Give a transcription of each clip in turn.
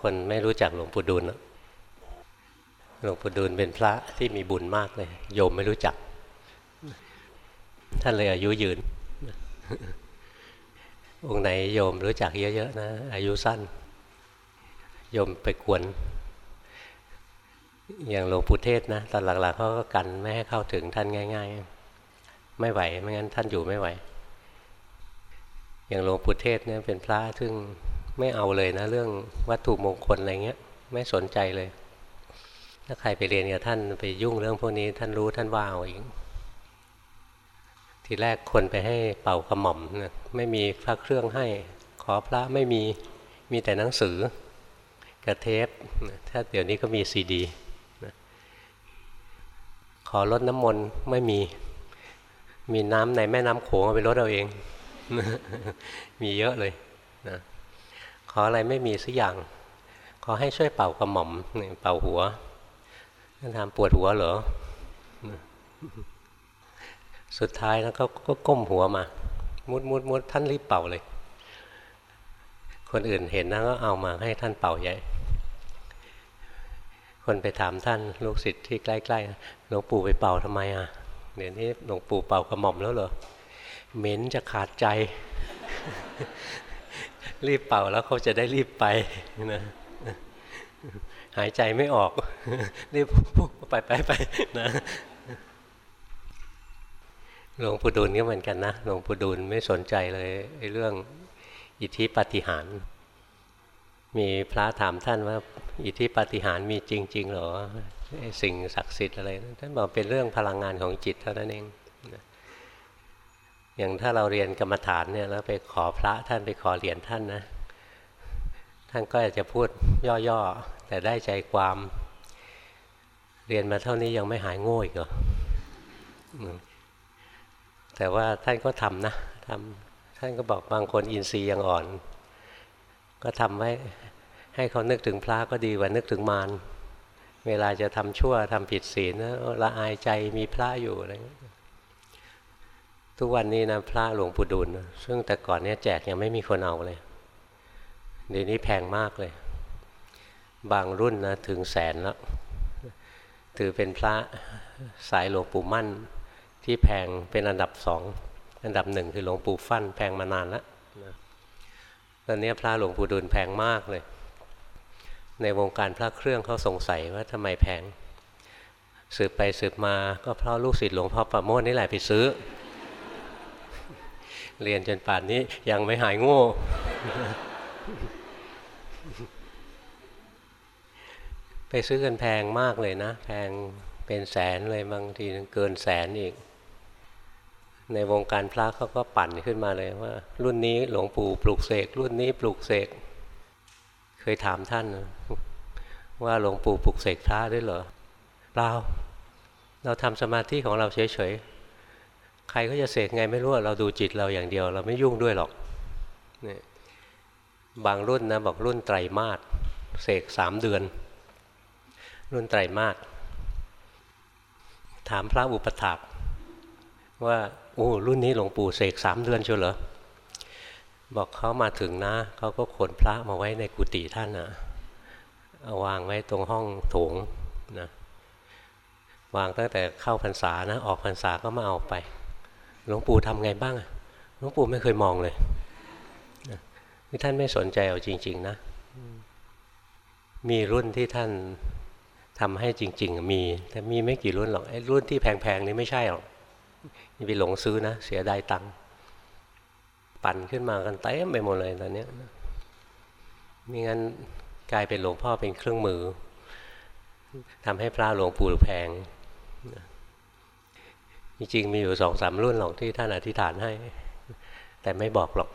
คนไม่รู้จักหลวงปู่ดูลหลวงปู่ดูลเป็นพระที่มีบุญมากเลย โยมไม่รู้จัก ท่านเลยอายุยืน องค์ไหนโยมรู้จักเยอะๆนะ อายุสั้น โยมไปกวน อย่างหลวงปู่เทศนะ ตอนหลักๆเขาก็กันไม่ให้เข้าถึงท่านง่าย ๆ ไม่ไหว ไม่งั้นท่านอยู่ไม่ไหว อย่างหลวงปู่เทศเนี่ยเป็นพระซึ่ง ไม่เอาเลยนะ เรื่องวัตถุมงคลอะไรเงี้ย ไม่สนใจเลย ถ้าใครไปเรียนกับท่านไปยุ่งเรื่องพวกนี้ ท่านรู้ท่านว่าเอาเองทีแรกคนไปให้เป่ากระหม่อมนะไม่มีพระเครื่องให้ ขอพระไม่มีมีแต่หนังสือกระเทปถ้าเดี๋ยวนี้ก็มีซีดีขอลดน้ำมนต์ไม่มี มีน้ำในแม่น้ำโขงเอาไปลดเอาเอง มีเยอะเลยนะ ขออะไรไม่มีสักอย่าง ขอให้ช่วยเป่ากระหม่อมเป่าหัวท่านถามปวดหัวเหรอ สุดท้ายแล้วก็ก็ก้มหัวมา มุดมุดมุดท่านรีบเป่าเลย คนอื่นเห็นนะก็เอามาให้ท่านเป่าใหญ่ คนไปถามท่านลูกศิษย์ที่ใกล้ๆหลวงปู่ไปเป่าทำไมอะเดี๋ยวนี้หลวงปู่เป่ากระหม่อมแล้วเหรอเหม็นจะขาดใจ รีบเป่าแล้วเขาจะได้รีบไปนะหายใจไม่ออกรีบไปไปไปนะหลวงปู่ดูลก็เหมือนกันนะหลวงปู่ดูลไม่สนใจเลยเรื่องอิทธิปฏิหาร มีพระถามท่านว่า อิทธิปฏิหารมีจริง ๆ หรอสิ่งศักดิ์สิทธิ์อะไร ท่านบอกเป็นเรื่องพลังงานของจิตเท่านั้นเอง อย่างถ้าเราเรียนกรรมฐานเนี่ยแล้วไปขอพระท่านไปขอเหรียญท่านนะท่านก็อาจจะพูดย่อๆ แต่ได้ใจความ เรียนมาเท่านี้ยังไม่หายโง่อีกเหรอแต่ว่าท่านก็ทำนะทำท่านก็บอกบางคนอินทรีย์ยังอ่อน ก็ทำไว้ให้เขานึกถึงพระก็ดีกว่านึกถึงมารเวลาจะทำชั่วทำผิดศีลละอายใจมีพระอยู่อะไร ทุกวันนี้นะพระหลวงปู่ดูลซึ่งแต่ก่อนเนี้ยแจกยังไม่มีคนเอาเลยเดี๋ยวนี้แพงมากเลย บางรุ่นนะถึงแสนแล้ว ถือเป็นพระสายหลวงปู่มั่น ที่แพงเป็นอันดับสองอันดับหนึ่งคือหลวงปู่ฟั่นแพงมานานแล้วตอนนี้พระหลวงปู่ดูลแพงมากเลย ในวงการพระเครื่องเขาสงสัยว่าทำไมแพงสืบไปสืบมาก็เพราะลูกศิษย์หลวงพ่อประโมทนี่แหละไปซื้อ เรียนจนป่านนี้ยังไม่หายโง่ ไปซื้อกันแพงมากเลยนะ แพงเป็นแสนเลยบางทีเกินแสนอีก ในวงการพระเขาก็ปั่นขึ้นมาเลยว่า รุ่นนี้หลวงปู่ปลูกเสก รุ่นนี้ปลูกเสก เคยถามท่านว่าหลวงปู่ปลูกเสกพระด้วยเหรอเปล่าเราทำสมาธิของเราเฉยๆ ใครก็จะเสกไงไม่รู้เราดูจิตเราอย่างเดียว เราไม่ยุ่งด้วยหรอกนี่บางรุ่นนะบอกรุ่นไตรมาสเสกสามเดือน รุ่นไตรมาสถามพระอุปถากว่าโอ้รุ่นนี้หลวงปู่เสกสามเดือนเชียวเหรอบอกเขามาถึงนะเขาก็ขนพระมาไว้ในกุฏิท่านนะเอาวางไว้ตรงห้องโถงนะวางตั้งแต่เข้าพรรษานะออกพรรษาก็มาเอาไป หลวงปู่ทำไงบ้างอะหลวงปู่ไม่เคยมองเลยนี่ท่านไม่สนใจเอาจริง ๆ นะ มีรุ่นที่ท่านทำให้จริง ๆ มี แต่มีไม่กี่รุ่นหรอกไอ้รุ่นที่แพงๆนี่ไม่ใช่หรอกอย่าไปหลงซื้อนะ เสียดายตังค์ปั่นขึ้นมากันเต็มไปหมดเลยตอนนี้มีงั้นกลายเป็นหลวงพ่อเป็นเครื่องมือทำให้พระหลวงปู่แพง จริงมีอยู่สองสามรุ่นหรอกที่ท่านอธิษฐานให้ แต่ไม่บอกหรอก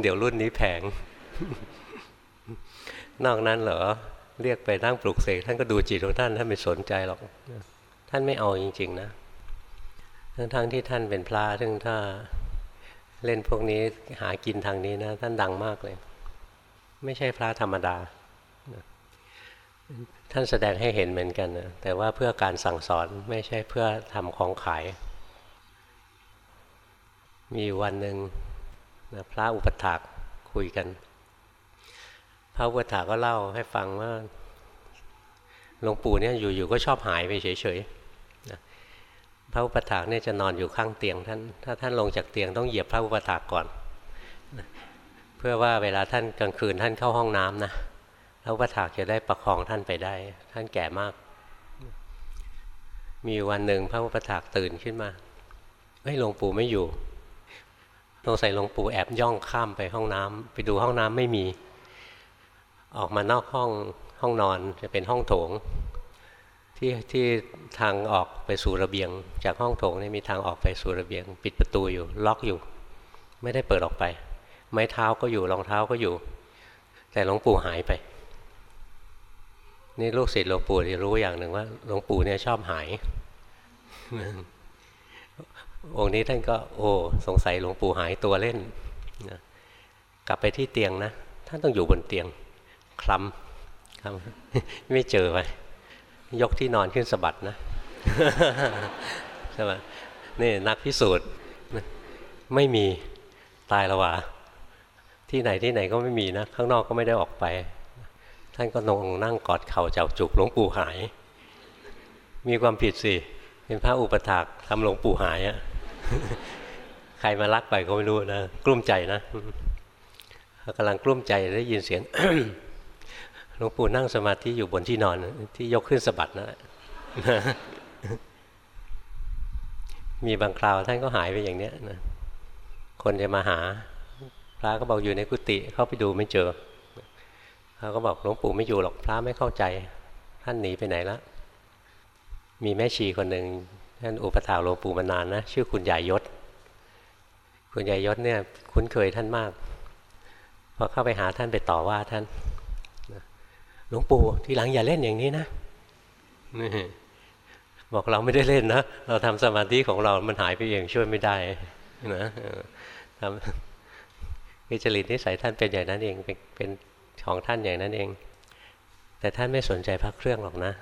เดี๋ยวรุ่นนี้แพงนอกนั้นเหรอเรียกไปนั่งปลุกเสกท่านก็ดูจิตของท่านท่านไม่สนใจหรอก ท่านไม่เอาจริง ๆ นะทั้งๆทที่ท่านเป็นพระซึ่งถ้าเล่นพวกนี้หากินทางนี้นะ ท่านดังมากเลย ไม่ใช่พระธรรมดา ท่านแสดงให้เห็นเหมือนกันนะแต่ว่าเพื่อการสั่งสอนไม่ใช่เพื่อทำของขาย มีวันหนึ่งนะพระอุปถากคุยกัน พระอุปถาก็เล่าให้ฟังว่าหลวงปู่เนี่ยอยู่ๆก็ชอบหายไปเฉยๆนะพระอุปถากเนี่ยจะนอนอยู่ข้างเตียงท่าน ถ้าท่านลงจากเตียงต้องเหยียบพระอุปถากก่อนนะเพื่อว่าเวลาท่านกลางคืนท่านเข้าห้องน้ำนะ พระอุปถากจะได้ประคองท่านไปได้ ท่านแก่มาก มีวันหนึ่งพระอุปถากตื่นขึ้นมาเฮ้ยหลวงปู่ไม่อยู่สงใสัยหลวงปู่แอบย่องข้ามไปห้องน้ำไปดูห้องน้ำไม่มี ออกมานอกห้องห้องนอนจะเป็นห้องโถง ที่ที่ทางออกไปสู่ระเบียง จากห้องโถงนี่มีทางออกไปสู่ระเบียง ปิดประตูอยู่ล็อกอยู่ ไม่ได้เปิดออกไป ไม้เท้าก็อยู่รองเท้าก็อยู่ แต่หลวงปู่หายไป นี่ลูกศิษย์หลวงปู่จะรู้อย่างหนึ่งว่าหลวงปู่เนี่ยชอบหาย องค์นี้ท่านก็โอ้สงสัยหลวงปู่หายตัวเล่นนะกลับไปที่เตียงนะท่านต้องอยู่บนเตียงคลำคลำไม่เจอไปยกที่นอนขึ้นสะบัดนะใช่ไหมนี่นักพิสูจน์ไม่มีตายแล้ววะที่ไหนที่ไหนก็ไม่มีนะ ข้างนอกก็ไม่ได้ออกไป ท่านก็นงนั่งกอดเข่าเจ้าจุกหลวงปู่หาย มีความผิดสิ เป็นพระอุปถากทำหลวงปู่หายอะใครมาลักไปก็ไม่รู้นะ กลุ้มใจนะกำลังกลุ้มใจได้ยินเสียงหลวงปู่นั่งสมาธิอยู่บนที่นอน ที่ยกขึ้นสะบัดนั่นแหละมีบางคราวท่านก็หายไปอย่างเนี้ยนะคนจะมาหา พระก็บอกอยู่ในกุฏิเข้าไปดูไม่เจอ เขาก็บอกหลวงปู่ไม่อยู่หรอกพระไม่เข้าใจ ท่านหนีไปไหนแล้วมีแม่ชีคนหนึ่งท่านอุปถาหลวงปู่มานานนะชื่อคุณยายยศ คุณยายยศเนี่ยคุ้นเคยท่านมากพอเข้าไปหาท่านไปต่อว่าท่านหลวงปู่ทีหลังอย่าเล่นอย่างนี้นะนี่บอกเราไม่ได้เล่นนะเราทำสมาธิของเรา มันหายไปเองช่วยไม่ได้นะทำกิจริตนิสัยท่านเป็นอย่างนั้นเองเป็นเป็น ของท่านอย่างนั้นเอง แต่ท่านไม่สนใจพระเครื่องหรอกนะ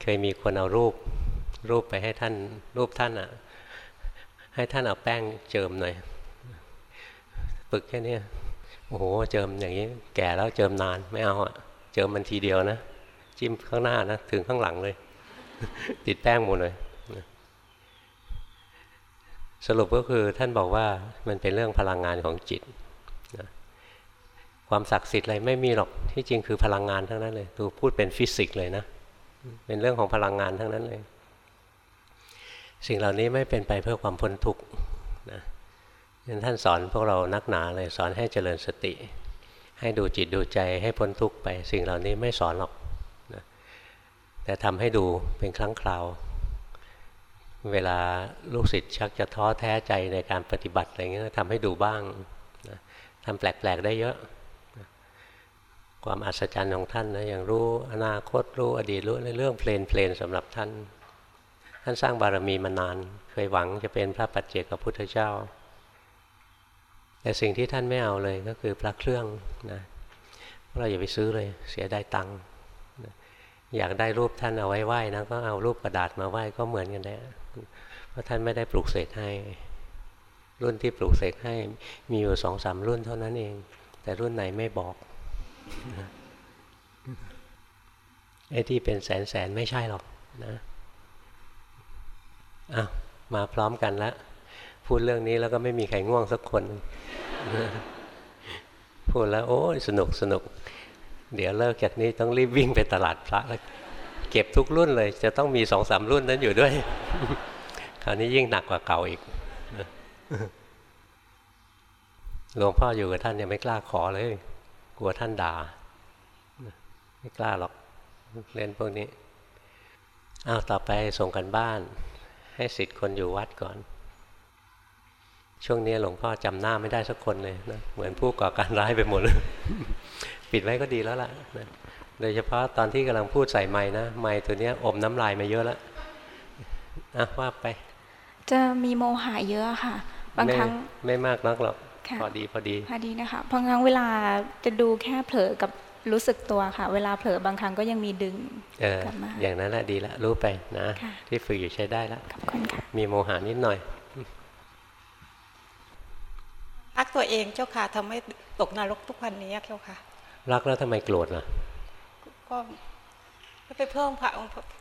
เคยมีคนเอารูปรูปไปให้ท่านรูปท่านอะ่ะ ให้ท่านเอาแป้งเจิมหน่อยปึกแค่นี้โอ้โหเจิมอย่างนี้ แก่แล้วเจิมนานไม่เอาอะ่ะ เจิมมันทีเดียวนะจิ้มข้างหน้านะถึงข้างหลังเลย ติดแป้งหมดเลยสรุปก็คือท่านบอกว่ามันเป็นเรื่องพลังงานของจิต ความศักดิ์สิทธิ์อะไรไม่มีหรอกที่จริงคือพลังงานทั้งนั้นเลยดูพูดเป็นฟิสิกส์เลยนะ เป็นเรื่องของพลังงานทั้งนั้นเลย สิ่งเหล่านี้ไม่เป็นไปเพื่อความพ้นทุกข์นะท่านสอนพวกเรานักหนาเลยสอนให้เจริญสติ ให้ดูจิตดูใจให้พ้นทุกข์ไป สิ่งเหล่านี้ไม่สอนหรอกนะแต่ทำให้ดูเป็นครั้งคราว เวลาลูกศิษย์ชักจะท้อแท้ใจในการปฏิบัติอะไรเงี้ยทำให้ดูบ้างนะทำแปลกๆได้เยอะ ความอัศจรรย์ของท่านนะอย่างรู้อนาคตรู้อดีตรู้ในเรื่องเพลนเพลนสำหรับท่าน ท่านสร้างบารมีมานาน เคยหวังจะเป็นพระปัจเจกพุทธเจ้า แต่สิ่งที่ท่านไม่เอาเลยก็คือพระเครื่องนะเราอย่าไปซื้อเลยเสียได้ตังค์อยากได้รูปท่านเอาไว้ไหว้นะก็เอารูปกระดาษมาไหว้ก็เหมือนกันได้เพราะท่านไม่ได้ปลูกเสกให้ รุ่นที่ปลูกเสกให้มีอยู่สองสามรุ่นเท่านั้นเอง แต่รุ่นไหนไม่บอก ไอ้ที่เป็นแสนแสนไม่ใช่หรอกนะอ้าวมาพร้อมกันแล้วพูดเรื่องนี้แล้วก็ไม่มีใครง่วงสักคน พูดแล้วโอ้ยสนุกสนุก เดี๋ยวเลิกจากนี้ต้องรีบวิ่งไปตลาดพระแล้วเก็บทุกรุ่นเลย จะต้องมีสองสามรุ่นนั้นอยู่ด้วย คราวนี้ยิ่งหนักกว่าเก่าอีกหลวงพ่ออยู่กับท่านยังไม่กล้าขอเลย กลัวท่านด่า ไม่กล้าหรอกเล่นพวกนี้อ้าวต่อไปส่งกันบ้าน ให้สิทธิ์คนอยู่วัดก่อน ช่วงนี้หลวงพ่อจำหน้าไม่ได้สักคนเลยนะเหมือนผู้ก่อการร้ายไปหมดเลยปิดไว้ก็ดีแล้วล่ะนะโดยเฉพาะตอนที่กำลังพูดใส่ไม้นะไม้ตัวนี้อมน้ำลายมาเยอะแล้วอะว่าไป จะมีโมหะเยอะค่ะ บางครั้งไม่มากนักหรอก พอดีพอดีพอดีนะคะบางครั้งเวลาจะดูแค่เผลอกับรู้สึกตัวค่ะ เวลาเผลอบางครั้งก็ยังมีดึงกลับมาอย่างนั้นแหละดีละรู้ไปนะที่ฝึกอยู่ใช้ได้แล้วมีโมหานิดหน่อยรักตัวเองเจ้าค่ะทำให้ตกนรกทุกวันนี้เจ้าค่ะ รักแล้วทำไมโกรธล่ะก็ไปเพิ่มพ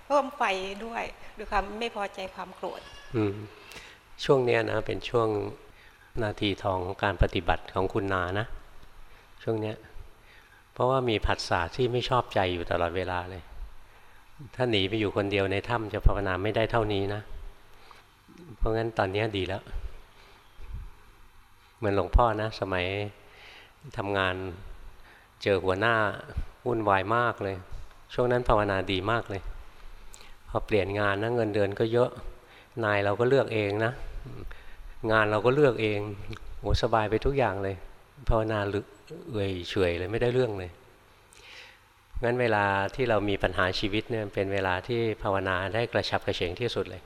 เพิ่มไฟด้วยด้วยความไม่พอใจความโกรธอืมช่วงเนี้ยนะเป็นช่วง นาทีทองของการปฏิบัติของคุณนานะ ช่วงเนี้ยเพราะว่ามีผัสสะที่ไม่ชอบใจอยู่ตลอดเวลาเลย ถ้าหนีไปอยู่คนเดียวในถ้ำจะภาวนาไม่ได้เท่านี้นะ เพราะงั้นตอนนี้ดีแล้ว เหมือนหลวงพ่อนะ สมัยทำงานเจอหัวหน้าวุ่นวายมากเลย ช่วงนั้นภาวนาดีมากเลย พอเปลี่ยนงานนะเงินเดือนก็เยอะ นายเราก็เลือกเองนะ งานเราก็เลือกเองโหสบายไปทุกอย่างเลยภาวนาลึกเอื่อยเฉยเลยไม่ได้เรื่องเลยงั้นเวลาที่เรามีปัญหาชีวิตเนี่ยเป็นเวลาที่ภาวนาได้กระชับกระเฉงที่สุดเลย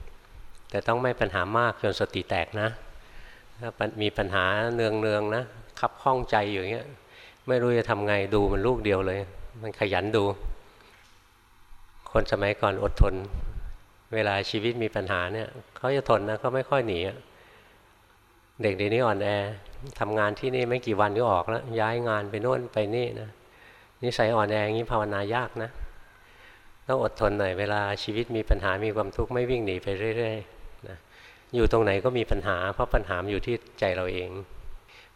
แต่ต้องไม่ปัญหามากจนสติแตกนะถ้ามีปัญหาเนืองเนืองนะขับข้องใจอยู่อย่างเงี้ยไม่รู้จะทำไงดูมันลูกเดียวเลย มันขยันดู คนสมัยก่อนอดทน เวลาชีวิตมีปัญหาเนี่ยเขาจะทนนะเขาไม่ค่อยหนี เด็กเดี๋ยวนี้อ่อนแอทำงานที่นี่ไม่กี่วันก็ออกแล้ว ย้ายงานไปโน่นไปนี่นะนิสัยอ่อนแออย่างนี้ภาวนายากนะต้องอดทนหน่อยเวลาชีวิตมีปัญหามีความทุกข์ไม่วิ่งหนีไปเรื่อยๆนะอยู่ตรงไหนก็มีปัญหา เพราะปัญหาอยู่ที่ใจเราเอง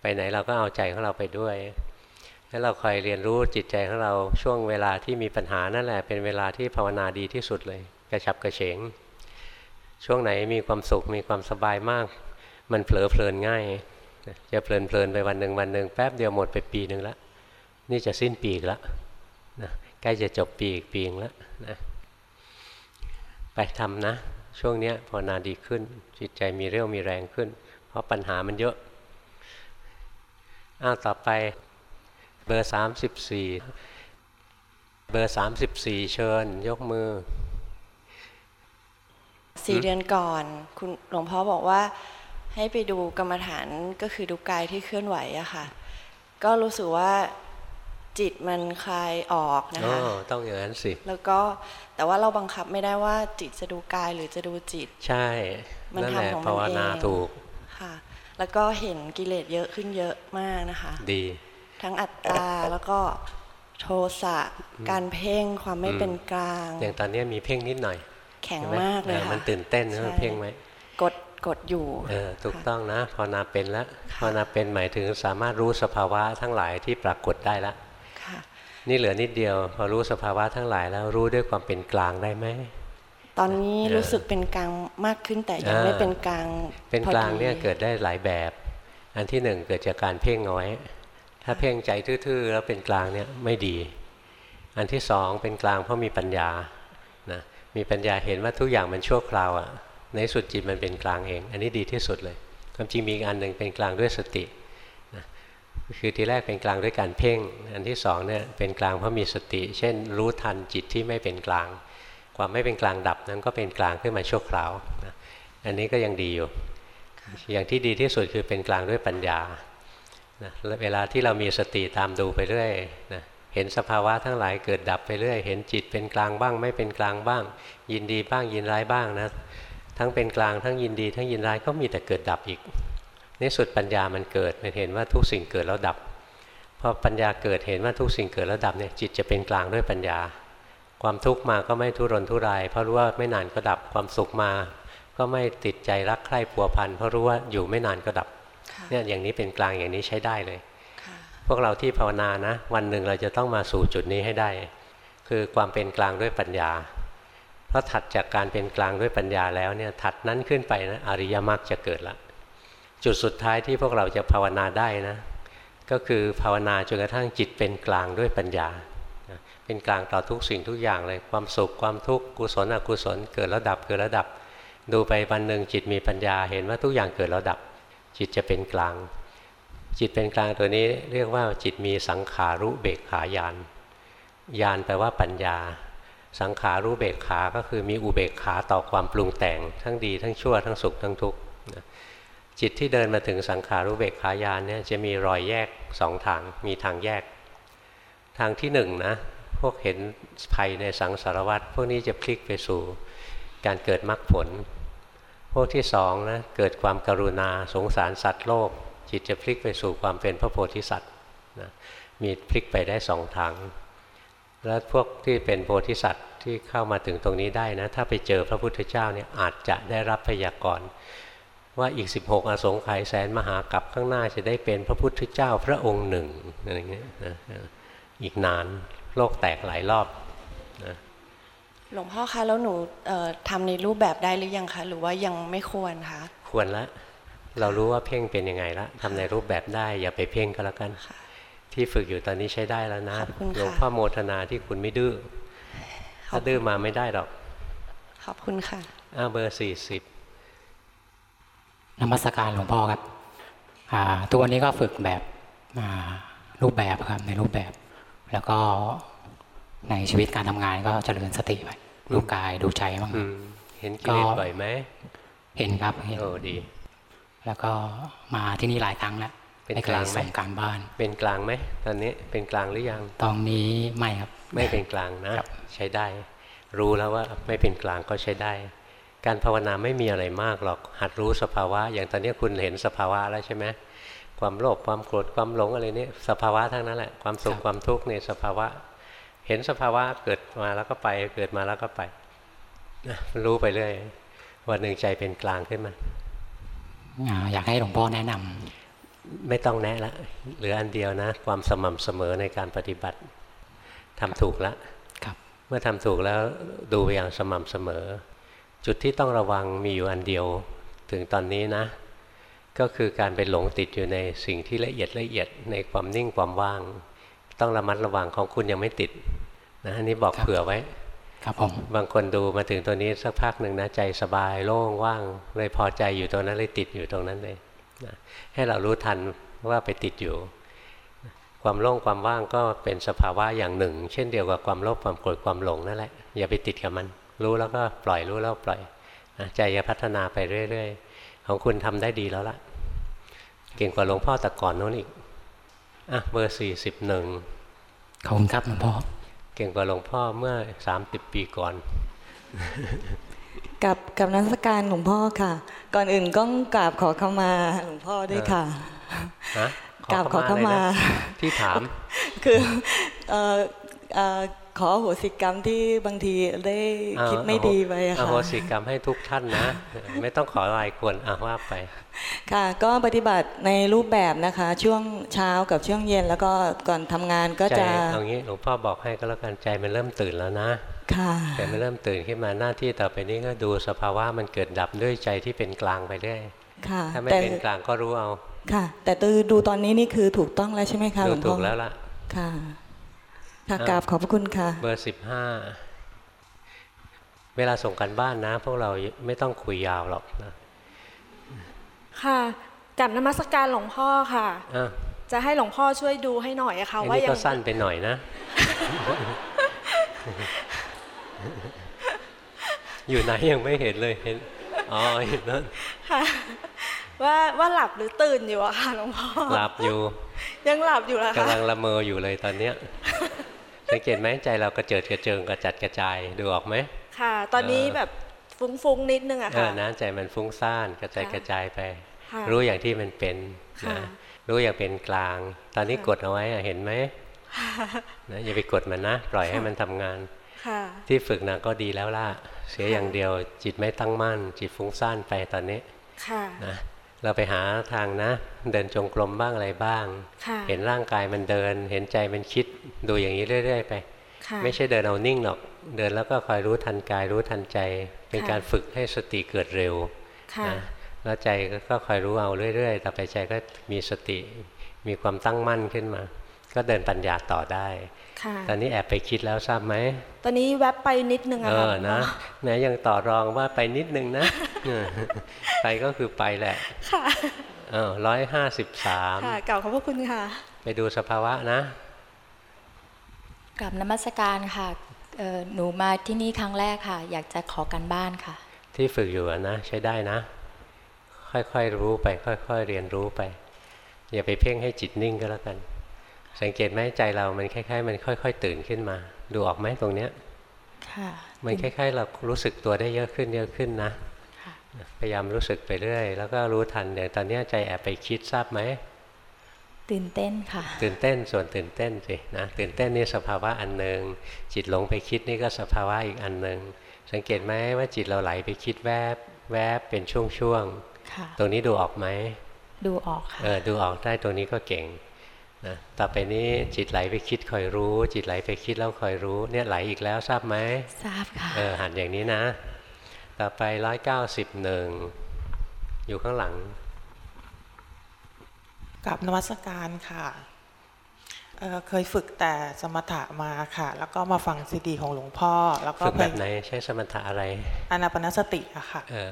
ไปไหนเราก็เอาใจของเราไปด้วยแล้วเราคอยเรียนรู้จิตใจของเราช่วงเวลาที่มีปัญหานั่นแหละ เป็นเวลาที่ภาวนาดีที่สุดเลย กระชับกระเฉง ช่วงไหนมีความสุขมีความสบายมาก มันเผลอเพลินง่ายจะเพลินเพลินไปวันหนึ่งวันหนึ่งแป๊บเดียวหมดไปปีหนึ่งล้วนี่จะสิ้นปีอีกแล้วนะใกล้จะจบปีอีกปีนึงแล้วนะไปทำนะ ช่วงนี้ภาวนาดีขึ้น จิตใจมีเรี่ยวมีแรงขึ้น เพราะปัญหามันเยอะอ้าวต่อไปเบอร์สามสิบสี่เบอร์สามสิบสี่เชิญ ยกมือสี่เดือนก่อน คุณหลวงพ่อบอกว่า ให้ไปดูกรรมฐานก็คือดูกายที่เคลื่อนไหวอะค่ะ ก็รู้สึกว่าจิตมันคลายออกนะคะต้องอย่างนั้นสิ แล้วก็แต่ว่าเราบังคับไม่ได้ว่าจิตจะดูกายหรือจะดูจิต ใช่ มันทำของมันเองถูกค่ะ แล้วก็เห็นกิเลสเยอะขึ้นเยอะมากนะคะ ดี ทั้งอัตตาแล้วก็โทสะการเพ่งความไม่เป็นกลาง อย่างตอนนี้มีเพ่งนิดหน่อย แข็งมากเลยค่ะมันตื่นเต้นนะเพ่งไหม กดกดอยู่เออถูกต้องนะภาวนาเป็นแล้วภาวนาเป็นหมายถึงสามารถรู้สภาวะทั้งหลายที่ปรากฏได้แล้วนี่เหลือนิดเดียว พอรู้สภาวะทั้งหลายแล้วรู้ด้วยความเป็นกลางได้ไหมตอนนี้รู้สึกเป็นกลางมากขึ้นแต่ยังไม่เป็นกลาง เป็นกลางเนี่ยเกิดได้หลายแบบ อันที่หนึ่งเกิดจากการเพ่งน้อย ถ้าเพ่งใจทื่อๆ แล้วเป็นกลางเนี่ยไม่ดี อันที่สองเป็นกลางเพราะมีปัญญานะมีปัญญาเห็นว่าทุกอย่างมันชั่วคราวอะ่ะ ในสุดจิตมันเป็นกลางเอง อันนี้ดีที่สุดเลยความจริงมีอันหนึ่งเป็นกลางด้วยสตินะคือทีแรกเป็นกลางด้วยการเพ่ง อันที่สองเนี่ยเป็นกลางเพราะมีสติ เช่น รู้ทันจิตที่ไม่เป็นกลาง ความไม่เป็นกลางดับนั้นก็เป็นกลางขึ้นมาชั่วคราวนะอันนี้ก็ยังดีอยู่ อย่างที่ดีที่สุดคือเป็นกลางด้วยปัญญานะเวลาที่เรามีสติตามดูไปเรื่อยนะเห็นสภาวะทั้งหลายเกิดดับไปเรื่อย เห็นจิตเป็นกลางบ้าง ไม่เป็นกลางบ้าง ยินดีบ้างยินร้ายบ้างนะ ทั้งเป็นกลางทั้งยินดี ทั้งยินร้ายก็มีแต่เกิดดับอีกในสุดปัญญามันเกิดมันเห็นว่าทุกสิ่งเกิดแล้วดับพอปัญญาเกิดเห็นว่าทุกสิ่งเกิดแล้วดับเนี่ยจิตจะเป็นกลางด้วยปัญญา ความทุกข์มาก็ไม่ทุรนทุราย เพราะรู้ว่าไม่นานก็ดับความสุขมา ก็ไม่ติดใจรักใคร่ผัวพันเพราะรู้ว่าอยู่ไม่นานก็ดับเนี่ยอย่างนี้เป็นกลางอย่างนี้ใช้ได้เลย พวกเราที่ภาวนานะ วันหนึ่งเราจะต้องมาสู่จุดนี้ให้ได้ คือความเป็นกลางด้วยปัญญา เพราะถัดจากการเป็นกลางด้วยปัญญาแล้วเนี่ยถัดนั้นขึ้นไปนะอริยมรรคจะเกิดละ จุดสุดท้ายที่พวกเราจะภาวนาได้นะ ก็คือภาวนาจนกระทั่งจิตเป็นกลางด้วยปัญญา เป็นกลางต่อทุกสิ่งทุกอย่างเลยความสุขความทุกข์กุศลอกุศลเกิดแล้วดับเกิดแล้วดับ ดูไปวันหนึ่งจิตมีปัญญาเห็นว่าทุกอย่างเกิดแล้วดับ จิตจะเป็นกลาง จิตเป็นกลางตัวนี้เรียกว่าจิตมีสังขารุเบกขายานยานแปลว่าปัญญา สังขารู้เบกขาก็คือมีอุเบกขาต่อความปรุงแต่ง ทั้งดีทั้งชั่วทั้งสุขทั้งทุกข์จิตที่เดินมาถึงสังขารู้เบกขายานเนี่ยจะมีรอยแยกสองทางมีทางแยก ทางที่หนึ่งนะพวกเห็นภัยในสังสารวัฏพวกนี้จะพลิกไปสู่การเกิดมรรคผล พวกที่สองนะเกิดความกรุณาสงสารสัตว์โลก จิตจะพลิกไปสู่ความเป็นพระโพธิสัตว์นะมีพลิกไปได้สองทาง แล้วพวกที่เป็นโพธิสัตว์ที่เข้ามาถึงตรงนี้ได้นะ ถ้าไปเจอพระพุทธเจ้าเนี่ยอาจจะได้รับพยากรณ์ว่าอีก 16 อสงไขยแสนมหากรัปข้างหน้าจะได้เป็นพระพุทธเจ้าพระองค์หนึ่งอะไรเงี้ยนะอีกนานโลกแตกหลายรอบนะหลวงพ่อคะแล้วหนูเอ่อทำในรูปแบบได้หรือยังคะหรือว่ายังไม่ควรคะควรละเรารู้ว่าเพ่งเป็นยังไงละทำในรูปแบบได้อย่าไปเพ่งก็แล้วกันค่ะ ที่ฝึกอยู่ตอนนี้ใช้ได้แล้วนะขอบคุณค่ะหลวงพ่อโมทนาที่คุณไม่ดื้อถ้าดื้อมาไม่ได้หรอก ขอบคุณค่ะอ้าวเบอร์สี่สิบนมัสการหลวงพ่อครับอ่าทุกวันนี้ก็ฝึกแบบอ่ารูปแบบครับในรูปแบบ แล้วก็ในชีวิตการทำงานก็เจริญสติไปดูกายดูใจบ้างอืมเห็นกิเลสก็บ่อยไหมเห็นครับเห็นโอ้ดี แล้วก็มาที่นี่หลายครั้งแล้ว เป็นไม่เคกยลางไหมส่งการบ้าน เป็นกลางไหมตอนนี้เป็นกลางหรือยังตอนนี้ไม่ครับ ไม่เป็นกลางนะครับใช้ได้ รู้แล้วว่าไม่เป็นกลางก็ใช้ได้ การภาวนาไม่มีอะไรมากหรอก หัดรู้สภาวะ อย่างตอนนี้คุณเห็นสภาวะแล้วใช่ไหมความโลภความโกรธความหลงอะไรนี่สภาวะทั้งนั้นแหละความสุขความทุกข์ในสภาวะ เห็นสภาวะเกิดมาแล้วก็ไป เกิดมาแล้วก็ไปนะรู้ไปเรื่อยวันหนึ่งใจเป็นกลางขึ้นมาอ่าอยากให้หลวงพ่อแนะนำ ไม่ต้องแนะละเหลืออันเดียวนะ ความสม่ำเสมอในการปฏิบัติทำถูกแล้วครับเมื่อทำถูกแล้วดูไปอย่างสม่ำเสมอ จุดที่ต้องระวังมีอยู่อันเดียวถึงตอนนี้นะ ก็คือการไปหลงติดอยู่ในสิ่งที่ละเอียดละเอียดในความนิ่งความว่าง ต้องระมัดระวังของคุณยังไม่ติดนะอันนี้บอกครับเผื่อไว้ ครับผมบางคนดูมาถึงตัวนี้สักพักหนึ่งนะใจสบายโล่งว่างเลยพอใจอยู่ตรงนั้นเลยติดอยู่ตรงนั้นเลย นะให้เรารู้ทันว่าไปติดอยู่ ความโล่งความว่างก็เป็นสภาวะอย่างหนึ่ง เช่นเดียวกับความโลภความโกรธความหลงนั่นแหละอย่าไปติดกับมัน รู้แล้วก็ปล่อยรู้แล้วปล่อยนะใจจะพัฒนาไปเรื่อย ๆ ของคุณทำได้ดีแล้วล่ะ เก่งกว่าหลวงพ่อแต่ก่อนโน้นอีกอะเบอร์สี่สิบหนึ่งขอบคุณครับหลวงพ่อเก่งกว่าหลวงพ่อเมื่อสามสิบปีก่อน กับกับนักสการหลวงพ่อค่ะ ก่อนอื่นก็กราบขอเข้ามาหลวงพ่อด้วยค่ะฮะกราบขอเข้ามาลยนะที่ถาม คือเอ่อเอ่อขออโหสิกรรมที่บางทีได้คิดไม่ดีไปอะอค่ะโหสิกรรมให้ทุกท่านนะ ไม่ต้องขอรายควรอะว่าไป ค่ะ ก็ปฏิบัติในรูปแบบนะคะ ช่วงเช้ากับช่วงเย็นแล้วก็ก่อนทำงานก็ใจจะเอางี้หลวงพ่อบอกให้ก็แล้วกันใจมันเริ่มตื่นแล้วนะค่ะใจมันเริ่มตื่นขึ้นมาหน้าที่ต่อไปนี้ก็ดูสภาวะมันเกิดดับด้วยใจที่เป็นกลางไปเรื่อยค่ะถ้าไม่แต่เป็นกลางก็รู้เอา ค่ะ แต่ตือดูตอนนี้นี่คือถูกต้องแล้วใช่ไหมคะหดูลวงพ่ถูอกแล้วล่ะค่ะ ค่ะอะกราบขอบพระคุณค่ะ เบอร์สิบห้าเวลาส่งกันบ้านนะ พวกเราไม่ต้องคุยยาวหรอกนะค่ะกับนมัสการหลวงพ่อค่ะอะจะให้หลวงพ่อช่วยดูให้หน่อยอะค่ะอันว่านี้ยัก็งสั้นไปหน่อยนะ อยู่ไหนยังไม่เห็นเลยเห็นอ๋อเห็นนั่นค่ะว่าว่าหลับหรือตื่นอยู่อะค่ะหลวงพ่อหลับอยู่ ยังหลับอยู่เหรอคะกำลังละเมออยู่เลยตอนเนี้ย สังเกตไหมใจเรากระเจิดกระเจิงกระจัดกระจายดูออกไหมค่ะ ตอนนี้เออแบบฟุ้งๆนิดนึงอะเอค่ะอนะใจมันฟุ้งซ่านกระจายค่ะกระจายไปค่ะรู้อย่างที่มันเป็นค่ะนะรู้อย่างเป็นกลาง ตอนนี้ค่ะกดเอาไว้อะเห็นไหมนะอย่าไปกดมันนะ ปล่อยให้มันทำงานค่ะที่ฝึกนะก็ดีแล้วล่ะ เสียอย่างเดียวจิตไม่ตั้งมั่น จิตฟุ้งซ่านไปตอนนี้ค่ะนะ เราไปหาทางนะ เดินจงกรมบ้างอะไรบ้างค่ะเห็นร่างกายมันเดิน เห็นใจมันคิดดูอย่างนี้เรื่อยๆไปค่ะไม่ใช่เดินเอานิ่งหรอก เดินแล้วก็คอยรู้ทันกายรู้ทันใจ เป็นค่ะการฝึกให้สติเกิดเร็วค่ะนะแล้วใจก็คอยรู้เอาเรื่อยๆ ต่อไปใจก็มีสติ มีความตั้งมั่นขึ้นมา ก็เดินปัญญาต่อได้ค่ะตอนนี้แอบไปคิดแล้วทราบไหม ตอนนี้แวบไปนิดนึงอะเอค่ะอหลวงพ่นะแม้ยังต่อรองว่าไปนิดนึงนะเออไปก็คือไปแหละ ค่ะเออร้อยห้าสิบสามค่ะเก่าขอบพระคุณค่ะ ไปดูสภาวะนะกับนมัสการค่ะเอ่อหนูมาที่นี่ครั้งแรกค่ะ อยากจะขอกันบ้านค่ะ ที่ฝึกอยู่อะนะใช้ได้นะ ค่อยๆรู้ไป ค่อย ๆ เรียนรู้ไป อย่าไปเพ่งให้จิตนิ่งก็แล้วกัน สังเกตไหมใจเรามันคล้ายๆ มันค่อย ๆ ตื่นขึ้นมา ดูออกไหมตรงเนี้ยค่ะมันคล้ายๆ เรารู้สึกตัวได้เยอะขึ้นเยอะขึ้นนะค่ะพยายามรู้สึกไปเรื่อย แล้วก็รู้ทันอย่างตอนเนี้ยใจแอบไปคิดทราบไหมคตื่นเต้นค่ะ ตื่นเต้นส่วนตื่นเต้นสินะตื่นเต้นนี่สภาวะอันหนึ่งจิตหลงไปคิดนี่ก็สภาวะอีกอันหนึ่งสังเกตไหมว่าจิตเราไหลไปคิดแวบแวบเป็นช่วงค่ะๆตรงนี้ดูออกไหมดูออกค่ะเออดูออกได้ตรงนี้ก็เก่ง นะต่อไปนี้จิตไหลไปคิดคอยรู้ จิตไหลไปคิดแล้วคอยรู้ เนี่ยไหลอีกแล้วทราบไหมทราบค่ะเออหันอย่างนี้นะ ต่อไปร้อยเก้าสิบหนึ่งอยู่ข้างหลังกับนวัสการค่ะเอ่อเคยฝึกแต่สมถะมาค่ะ แล้วก็มาฟังซีดีของหลวงพ่อ แล้วก็ฝึกแบบไหนใช้สมถะอะไรอานาปนสติอะค่ะเออ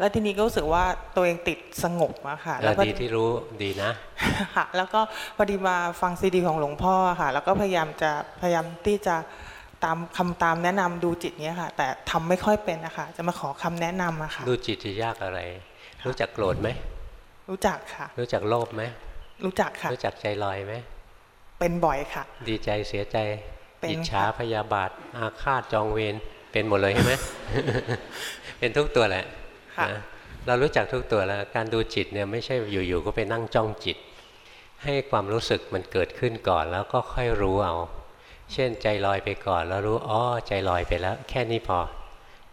แล้วทีนี้ก็รู้สึกว่าตัวเองติดสงบอะค่ะเอแล้วอก็ดีที่รู้ดีนะค่ะ แล้วก็พอดีมาฟังซีดีของหลวงพ่อค่ะ แล้วก็พยายามจะพยายามที่จะตามคำตามแนะนำดูจิตเนี้ยค่ะ แต่ทำไม่ค่อยเป็นนะคะจะมาขอคำแนะนำอะค่ะ ดูจิตจะยากอะไร รู้จักโกรธไหมรู้จักค่ะ รู้จักโลภไหมรู้จักค่ะ รู้จักใจลอยไหมเป็นบ่อยค่ะ ดีใจเสียใจเป็นอิจฉาค่ะพยาบาท อาฆาตจองเวรเป็นหมดเลยใช่ไหมเป็นทุกตัวแหละค่ะ นะเรารู้จักทุกตัวแล้วการดูจิตเนี่ยไม่ใช่อยู่ๆก็ไปนั่งจ้องจิต ให้ความรู้สึกมันเกิดขึ้นก่อนแล้วก็ค่อยรู้เอา เช่นใจลอยไปก่อนแล้วรู้อ๋อใจลอยไปแล้ว แค่นี้พอ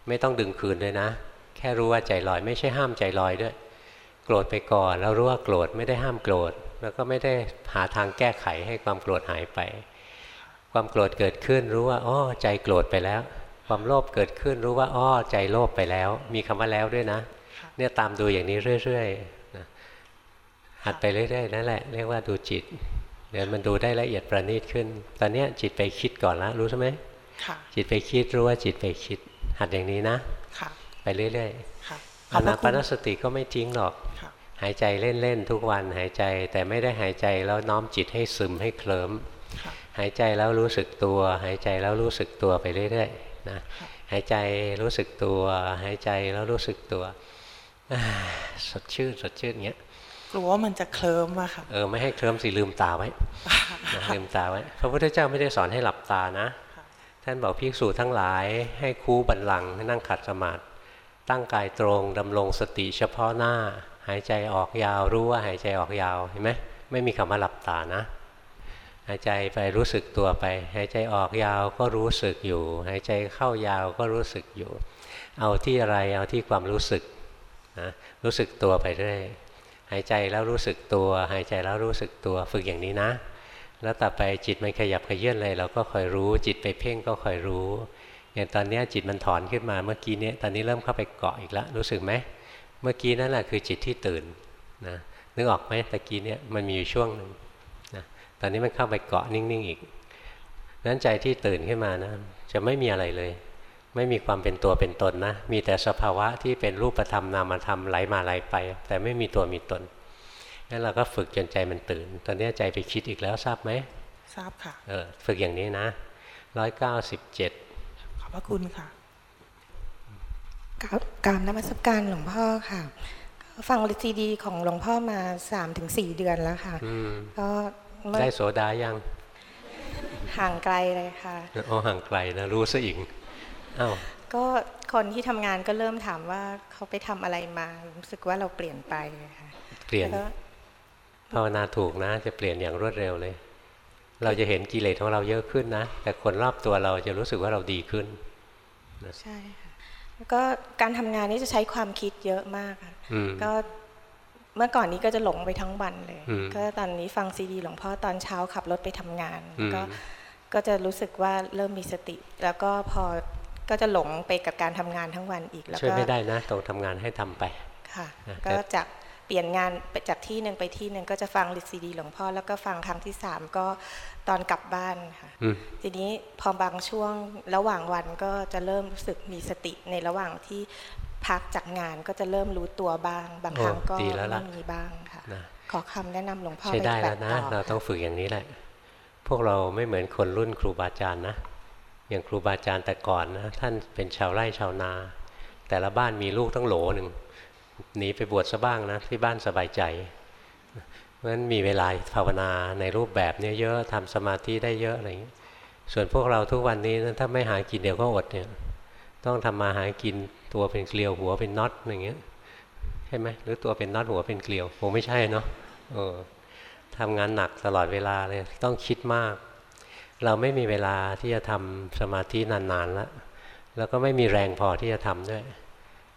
ไม่ต้องดึงคืนด้วยนะ แค่รู้ว่าใจลอยไม่ใช่ห้ามใจลอยด้วย โกรธไปก่อนแล้วรู้ว่าโกรธไม่ได้ห้ามโกรธ แล้วก็ไม่ได้หาทางแก้ไขให้ความโกรธหายไป ความโกรธเกิดขึ้นรู้ว่าอ้อใจโกรธไปแล้ว ความโลภเกิดขึ้นรู้ว่าอ้อใจโลภไปแล้ว มีคำว่าแล้วด้วยนะ เนี่ยตามดูอย่างนี้เรื่อยๆนะหัดไปเรื่อยๆนั่นแหละเรียกว่าดูจิตเดี๋ยวมันดูได้ละเอียดประณีตขึ้น ตอนเนี้ยจิตไปคิดก่อนแล้วรู้ใช่ไหมค่ะจิตไปคิดรู้ว่าจิตไปคิด หัดอย่างนี้นะค่ะไปเรื่อยค่ะๆขออาบพนาระปคุณนสติก็ไม่ทิ้งหรอกค่ะหายใจเล่นๆทุกวันหายใจแต่ไม่ได้หายใจแล้วน้อมจิตให้ซึมให้เคลิ้มค่ะหายใจแล้วรู้สึกตัว หายใจแล้วรู้สึกตัวไปเรื่อยๆ นะหายใจรู้สึกตัว หายใจแล้วรู้สึกตัวอ่าสดชื่นสดชื่นอย่างเงี้ยกลัวว่ามันจะเคลิ้มอะค่ะเออไม่ให้เคลิ้มสิลืมตาไว้นะลืมตาไว้พระพุทธเจ้าไม่ได้สอนให้หลับตานะท่านบอกภิกษุทั้งหลายให้คูบันลังก์ให้นั่งขัดสมาธิตั้งกายตรงดำรงสติเฉพาะหน้า หายใจออกยาวรู้ว่าหายใจออกยาวเห็นไหมไม่มีคำว่าหลับตานะ หายใจไปรู้สึกตัวไป หายใจออกยาวก็รู้สึกอยู่ หายใจเข้ายาวก็รู้สึกอยู่ เอาที่อะไรเอาที่ความรู้สึกนะรู้สึกตัวไปเรื่อยหายใจแล้วรู้สึกตัว หายใจแล้วรู้สึกตัวฝึกอย่างนี้นะ แล้วต่อไปจิตมันขยับขยื่นอะไรเราก็คอยรู้ จิตไปเพ่งก็คอยรู้ อย่างตอนนี้จิตมันถอนขึ้นมาเมื่อกี้เนี้ยตอนนี้เริ่มเข้าไปเกาะอีกแล้วรู้สึกไหมเมื่อกี้นั่นแหละคือจิตที่ตื่นนะนึกออกไหมตะกี้เนี้ยมันมีอยู่ช่วงหนึ่ง ตอนนี้มันเข้าไปเกาะนิ่งๆอีกนั้นใจที่ตื่นขึ้นมานะจะไม่มีอะไรเลย ไม่มีความเป็นตัวเป็นตนนะ มีแต่สภาวะที่เป็นรูปธรรมนามธรรมไหลมาไหลไป แต่ไม่มีตัวมีตนงั้นเราก็ฝึกจนใจมันตื่น ตอนนี้ใจไปคิดอีกแล้วทราบไหมทราบค่ะเออฝึกอย่างนี้นะร้อยเก้าสิบเจ็ดขอบพระคุณค่ะกราบกรามนมัสการหลวงพ่อค่ะ ฟังซีดีของหลวงพ่อมาสามถึงสี่เดือนแล้วค่ะก็เมื่อ ได้โสดายัง ห่างไกลเลยค่ะโอ้ห่างไกลนะรู้ซะอีกอ้าวก็คนที่ทำงานก็เริ่มถามว่าเขาไปทำอะไรมารู้สึกว่าเราเปลี่ยนไปค่ะเปลี่ยนแล้วก็ภาวนาถูกนะ จะเปลี่ยนอย่างรวดเร็วเลย เราจะเห็นกิเลสของเราเยอะขึ้นนะ แต่คนรอบตัวเราจะรู้สึกว่าเราดีขึ้นใช่ค่ะแล้วก็การทำงานนี่จะใช้ความคิดเยอะมากค่ะอืมก็ เมื่อก่อนนี้ก็จะหลงไปทั้งวันเลยอืมก็ตอนนี้ฟังซีดี หลวงพ่อตอนเช้าขับรถไปทำงานอืมก็ก็จะรู้สึกว่าเริ่มมีสติ แล้วก็พอก็จะหลงไปกับการทำงานทั้งวันอีกแล้วช่วยก็ไม่ได้นะตรงทำงานให้ทำไปค่ะนะก็แต่จากเปลี่ยนงานไปจากที่หนึ่งไปที่หนึ่งก็จะฟังลิซีดีหลวงพ่อแล้วก็ฟังครั้งที่สามก็ตอนกลับบ้านค่ะอืมทีนี้พอบางช่วงระหว่างวันก็จะเริ่มรู้สึกมีสติในระหว่างที่ พักจากงานก็จะเริ่มรู้ตัวบ้าง บางครั้งก็โอ้ดีแล้วล่ะไม่มีบ้างค่ะนะขอคำแนะนำหลวงพ่อใช้ได้ปแล้วฏินะบัติต่เราต้องฝึกอย่างนี้แหละ พวกเราไม่เหมือนคนรุ่นครูบาอาจารย์นะ อย่างครูบาอาจารย์แต่ก่อนนะท่านเป็นชาวไร่ชาวนา แต่ละบ้านมีลูกตั้งโหลหนึ่งหนีไปบวชซะบ้างนะที่บ้านสบายใจเพราะฉะนั้นมีเวลาภาวนาในรูปแบบเนี้ยเยอะทำสมาธิได้เยอะอะไรอย่างนี้ส่วนพวกเราทุกวันนี้นะถ้าไม่หากินเดี๋ยวก็อดเนี่ยต้องทำมาหากิน ตัวเป็นเกลียวหัวเป็นน็อตอย่างเงี้ยใช่ไหมหรือตัวเป็นน็อตหัวเป็นเกลียวคงไม่ใช่เนาะเออทำงานหนักตลอดเวลาเลยต้องคิดมาก เราไม่มีเวลาที่จะทำสมาธินานๆแล้วแล้วก็ไม่มีแรงพอที่จะทำด้วย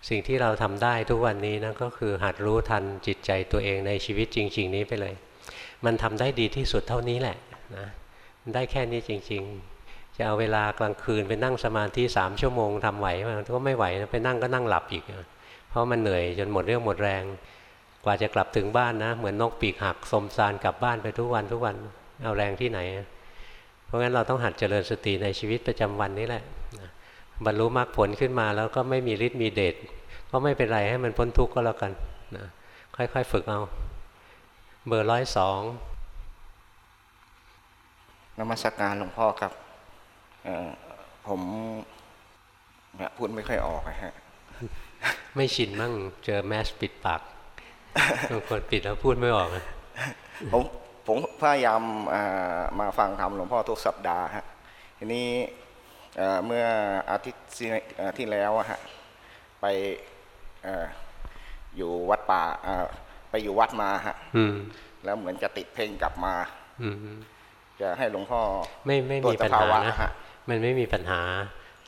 สิ่งที่เราทำได้ทุกวันนี้นะก็คือหัดรู้ทันจิตใจตัวเองในชีวิตจริง ๆ นี้ไปเลย มันทำได้ดีที่สุดเท่านี้แหละนะได้แค่นี้จริง ๆ จะเอาเวลากลางคืนไปนั่งสมาธิสามชั่วโมงทำไหวมันก็ไม่ไหวนะไปนั่งก็นั่งหลับอีก เพราะมันเหนื่อยจนหมดเรื่องหมดแรง กว่าจะกลับถึงบ้านนะ เหมือนนกปีกหักสมซานกลับบ้านไปทุกวันทุกวันเอาแรงที่ไหน เพราะงั้นเราต้องหัดเจริญสติในชีวิตประจำวันนี้แหละบรรลุมรรคผลขึ้นมาแล้วก็ไม่มีฤทธิ์มีเดชก็ไม่เป็นไรให้มันพ้นทุกข์ก็แล้วกันนะค่อยๆฝึกเอาเบอร์ร้อยสองนมัสกการหลวงพ่อครับ ผมเนี่ยพูดไม่ค่อยออกฮะไม่ชินมั่งเจอแมสปิดปากบางคนปิดแล้วพูดไม่ออกผมผมพยายามมาฟังธรรมหลวงพ่อทุกสัปดาห์ฮะทีนี้เมื่ออาทิตย์ที่แล้วฮะไปอยู่วัดป่าไปอยู่วัดมาฮะแล้วเหมือนจะติดเพ่งกลับมาจะให้หลวงพ่อไม่ไม่มีปัญหานะ มันไม่มีปัญหา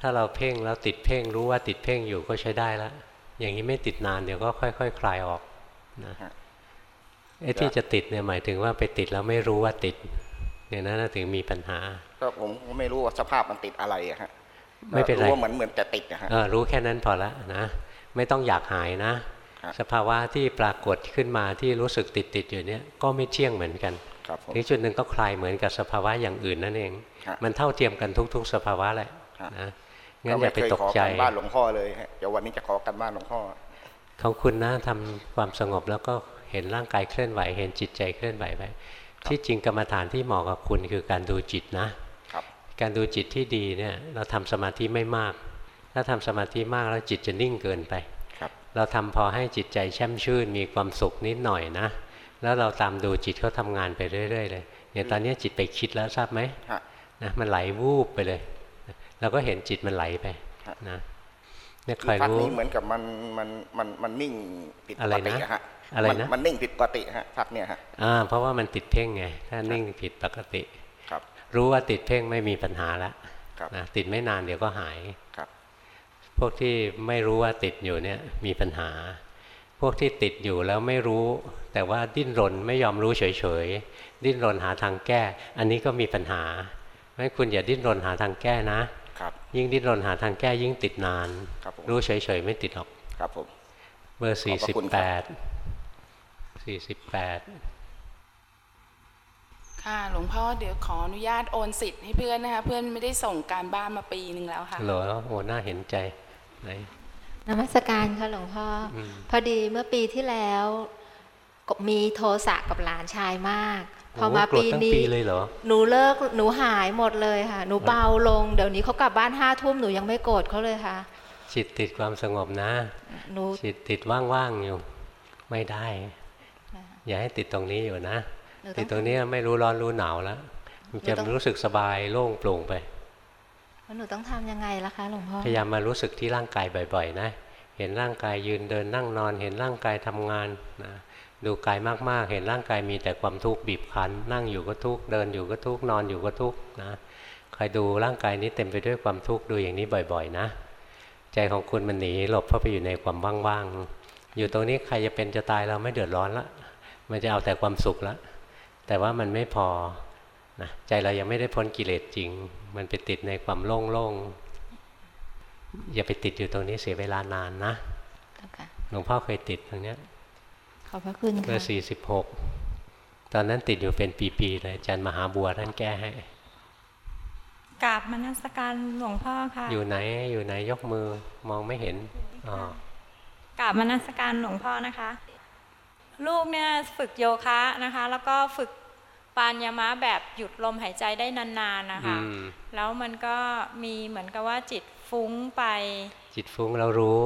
ถ้าเราเพ่งแล้วติดเพ่งรู้ว่าติดเพ่งอยู่ก็ใช้ได้แล้วอย่างนี้ไม่ติดนานเดี๋ยวก็ค่อยๆคคลายออกนะไอ้ที่จะติดเนี่ยหมายถึงว่าไปติดแล้วไม่รู้ว่าติดเนี่ยนั้นถึงมีปัญหา ก็ผมไม่รู้ว่าสภาพมันติดอะไรอะฮะไม่เป็นไรรู้ว่าเหมือนเหมือนจะติดนะฮะรู้แค่นั้นพอละนะไม่ต้องอยากหายนะ สภาวะที่ปรากฏขึ้นมาที่รู้สึกติดติดอยู่เนี่ยก็ไม่เที่ยงเหมือนกัน ถึงจุดหนึ่งก็คลายเหมือนกับสภาวะอย่างอื่นนั่นเอง มันเท่าเทียมกันทุก ๆ สภาวะแหละนะงั้นอย่าไปตกใจบ้านหลวงพ่อเลยเดี๋ยววันนี้จะขอกันบ้านหลวงพ่อของคุณนะทำความสงบแล้วก็เห็นร่างกายเคลื่อนไหว เห็นจิตใจเคลื่อนไหวไปที่จริงกรรมฐานที่เหมาะกับคุณคือการดูจิตนะการดูจิตที่ดีเนี่ยเราทำสมาธิไม่มาก ถ้าทำสมาธิมากแล้วจิตจะนิ่งเกินไปเราทำพอให้จิตใจแช่มชื่นมีความสุขนิดหน่อยนะ แล้วเราตามดูจิตเขาทำงานไปเรื่อยๆเลยเนี่ยตอนนี้จิตไปคิดแล้วทราบไหมนะมันไหลวูบไปเลยเราก็เห็นจิตมันไหลไปนะเนี่ยคอยรู้นี้เหมือนกับมันมันมันมันนิ่งผิดปกติฮะอะไรนะมันนิ่งผิดปกติฮะพักเนี่ยฮะอ่าเพราะว่ามันติดเพ่งไงถ้านิ่งผิดปกติครับ รู้ว่าติดเพ่งไม่มีปัญหาแล้วนะติดไม่นานเดี๋ยวก็หายครับ พวกที่ไม่รู้ว่าติดอยู่เนี่ยมีปัญหา พวกที่ติดอยู่แล้วไม่รู้ แต่ว่าดิ้นรนไม่ยอมรู้เฉยๆ ดิ้นรนหาทางแก้ อันนี้ก็มีปัญหาไม่คุณอย่าดิ้นรนหาทางแก้นะ ยิ่งดิ้นรนหาทางแก้ยิ่งติดนานรรู้เฉยๆไม่ติดหรอกครับผมเบอร์สี่สิบแปดสี่สิบแปดค่ะหลวงพ่อเดี๋ยวขออนุญาตโอนสิทธิ์ให้เพื่อนนะคะ เพื่อนไม่ได้ส่งการบ้านมาปีหนึ่งแล้วค่ะหรอโอ้น่าเห็นใจไหน นมัสการค่ะหลวงพ่อพอดีเมื่อปีที่แล้วมีโทสะกับหลานชายมาก พอมาปีนี้หนูเลิกหนูหายหมดเลยค่ะ หนูเบาลงเดี๋ยวนี้เขากลับบ้านห้าทุ่มหนูยังไม่โกรธเขาเลยค่ะ จิตติดความสงบนะจิตติดว่างๆอยู่ ไม่ได้ อย่าให้ติดตรงนี้อยู่นะ ติดตรงนี้ไม่รู้ร้อนรู้หนาวแล้วมันจะรู้สึกสบายโล่งโปร่งไป หนูต้องทํำยังไงล่ะคะหลวงพ่อ พยายามมารู้สึกที่ร่างกายบ่อยๆ นะ เห็นร่างกายยืนเดินนั่งนอน เห็นร่างกายทำงานนะดูกายมากๆ เห็นร่างกายมีแต่ความทุกข์บีบคั้น นั่งอยู่ก็ทุกข์เดินอยู่ก็ทุกข์นอนอยู่ก็ทุกข์นะคอยดูร่างกายนี้เต็มไปด้วยความทุกข์ดูอย่างนี้บ่อยๆ นะ ใจของคุณมันหนีหลบเข้าไปอยู่ในความว่างๆ อยู่ตรงนี้ใครจะเป็นจะตายเราไม่เดือดร้อนละมันจะเอาแต่ความสุขละแต่ว่ามันไม่พอนะใจเรายังไม่ได้พ้นกิเลสจริง มันไปติดในความโล่งๆ อย่าไปติดอยู่ตรงนี้เสียเวลานานนะหลวงพ่อเคยติดตรงเนี้ยขอบพระคุณค่ะเบอร์สี่สิบหกตอนนั้นติดอยู่เป็นปีๆเลยจันมหาบัวท่านแก้ให้กราบมนัสการหลวงพ่อค่ะ อยู่ไหนอยู่ไหนยกมือมองไม่เห็นอ๋อกราบมนัสการหลวงพ่อนะคะ ลูกเนี่ยฝึกโยคะนะคะ แล้วก็ฝึก ปานยามะแบบหยุดลมหายใจได้นานๆนะคะ แล้วมันก็มีเหมือนกับว่าจิตฟุ้งไป จิตฟุ้งเรารู้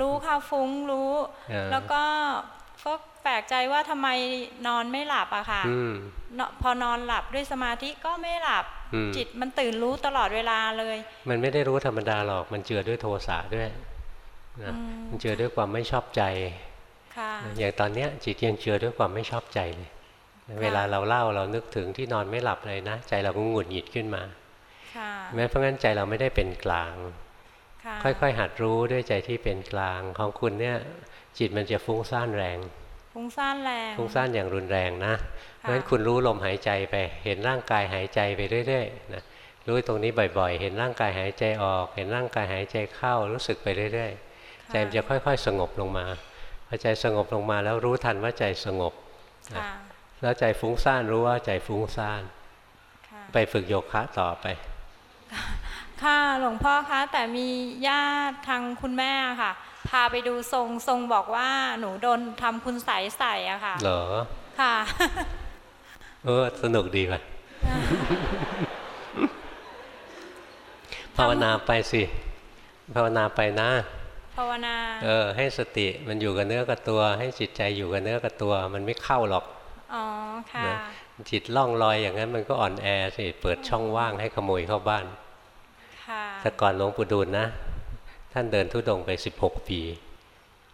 รู้ค่ะฟุ้งรู้ แล้วก็ก็แปลกใจว่าทำไมนอนไม่หลับอะค่ะพอนอนหลับด้วยสมาธิก็ไม่หลับ จิตมันตื่นรู้ตลอดเวลาเลย มันไม่ได้รู้ธรรมดาหรอก มันเจือด้วยโทสะด้วยนะมันเจือด้วยความไม่ชอบใจอย่างตอนเนี้ยจิตยังเจือด้วยความไม่ชอบใจเลย เวลาเราเล่าเรานึกถึงที่นอนไม่หลับเลยนะ ใจเราก็หงุดหงิดขึ้นมาแม้เพราะงั้นใจเราไม่ได้เป็นกลาง ค่อยๆ หัดรู้ด้วยใจที่เป็นกลางของคุณเนี่ยจิตมันจะฟุ้งซ่านแรง ฟุ้งซ่านแรงฟุ้งซ่านอย่างรุนแรงนะเพราะฉะนั้นคุณรู้ลมหายใจไป เห็นร่างกายหายใจไปเรื่อยๆนะรู้ตรงนี้บ่อยๆ เห็นร่างกายหายใจออก เห็นร่างกายหายใจเข้ารู้สึกไปเรื่อยๆ ใจมันจะค่อยๆ สงบลงมาพอใจสงบลงมาแล้วรู้ทันว่าใจสงบ แล้วใจฟุ้งซ่านรู้ว่าใจฟุ้งซ่านไปฝึกโยคะต่อไป ค่ะหลวงพ่อคะ แต่มีญาติทางคุณแม่ค่ะ พาไปดูทรงทรงบอกว่าหนูโดนทำคุณใสใส่อะค่ะ เหรอ ค่ะ เออ สนุกดีว่ะภาวนาไปสิ ภาวนาไปนะ ภาวนา เออ ให้สติมันอยู่กับเนื้อกับตัว ให้จิตใจอยู่กับเนื้อกับตัว มันไม่เข้าหรอกอ๋อค่ะ นะจิตล่องลอยอย่างนั้นมันก็อ่อนแอสิเปิดช่องว่างให้ขโมยเข้าบ้านค่ะแต่ก่อนหลวงปู่ดูลนะ ท่านเดินทุดงไป 16 ปี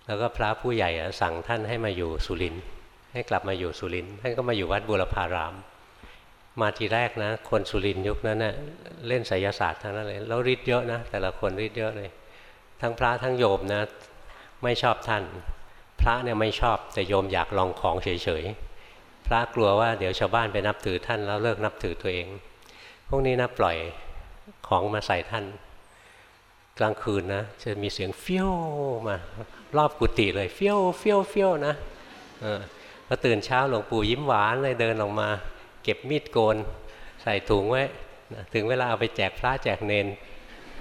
แล้วก็พระผู้ใหญ่สั่งท่านให้มาอยู่สุรินทร์ให้กลับมาอยู่สุรินทร์ท่านก็มาอยู่วัดบุรพาราม มาทีแรกนะ คนสุรินทร์ยุคนั้นนะ่ะเล่นไสยศาสตร์ทั้งนั้นเลยแล้วฤทธิ์เยอะนะ แต่ละคนฤทธิ์เยอะเลย ทั้งพระทั้งโยมนะ ไม่ชอบท่าน พระเนี่ยไม่ชอบแต่โยมอยากลองของเฉยๆ พระกลัวว่าเดี๋ยวชาวบ้านไปนับถือท่านแล้วเลิกนับถือตัวเอง พวกนี้นะปล่อยของมาใส่ท่าน กลางคืนนะจะมีเสียงเฟี้ยวมารอบกุฏิเลยเฟี้ยวเฟี้ยวเฟี้ยวนะเออพอตื่นเช้าหลวงปู่ยิ้มหวานเลยเดินออกมา เก็บมีดโกน ใส่ถุงไว้ถึงเวลาเอาไปแจกพระแจกเนน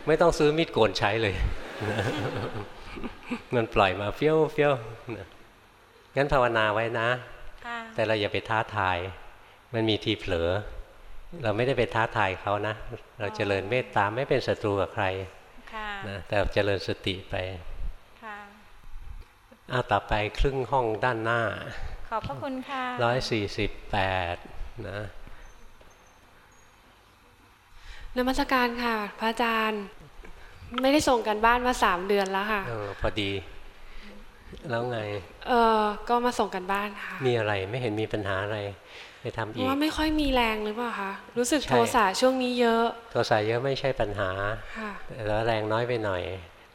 ไม่ต้องซื้อมีดโกนใช้เลย มันปล่อยมาเฟี้ยวเฟี้ยวงั้นภาวนาไว้นะ แต่เราอย่าไปท้าทาย มันมีทีเผลอ เราไม่ได้ไปท้าทายเขานะ เราเจริญเมตตาไม่เป็นศัตรูกับใครนะแต่เจริญสติไปอ้าต่อไปครึ่งห้องด้านหน้า ขอบพระคุณค่ะร้อยสี่สิบแปดนะนมัสการค่ะ พระอาจารย์ ไม่ได้ส่งกันบ้านมาสามเดือนแล้วค่ะ เออ พอดี แล้วไง เออก็มาส่งกันบ้านค่ะ มีอะไรไม่เห็นมีปัญหาอะไรไปทำอีกว่าไม่ค่อยมีแรงหรือเปล่าคะ รู้สึกโทสะช่วงนี้เยอะ โทสะเยอะไม่ใช่ปัญหาค่ะแล้วแรงน้อยไปหน่อย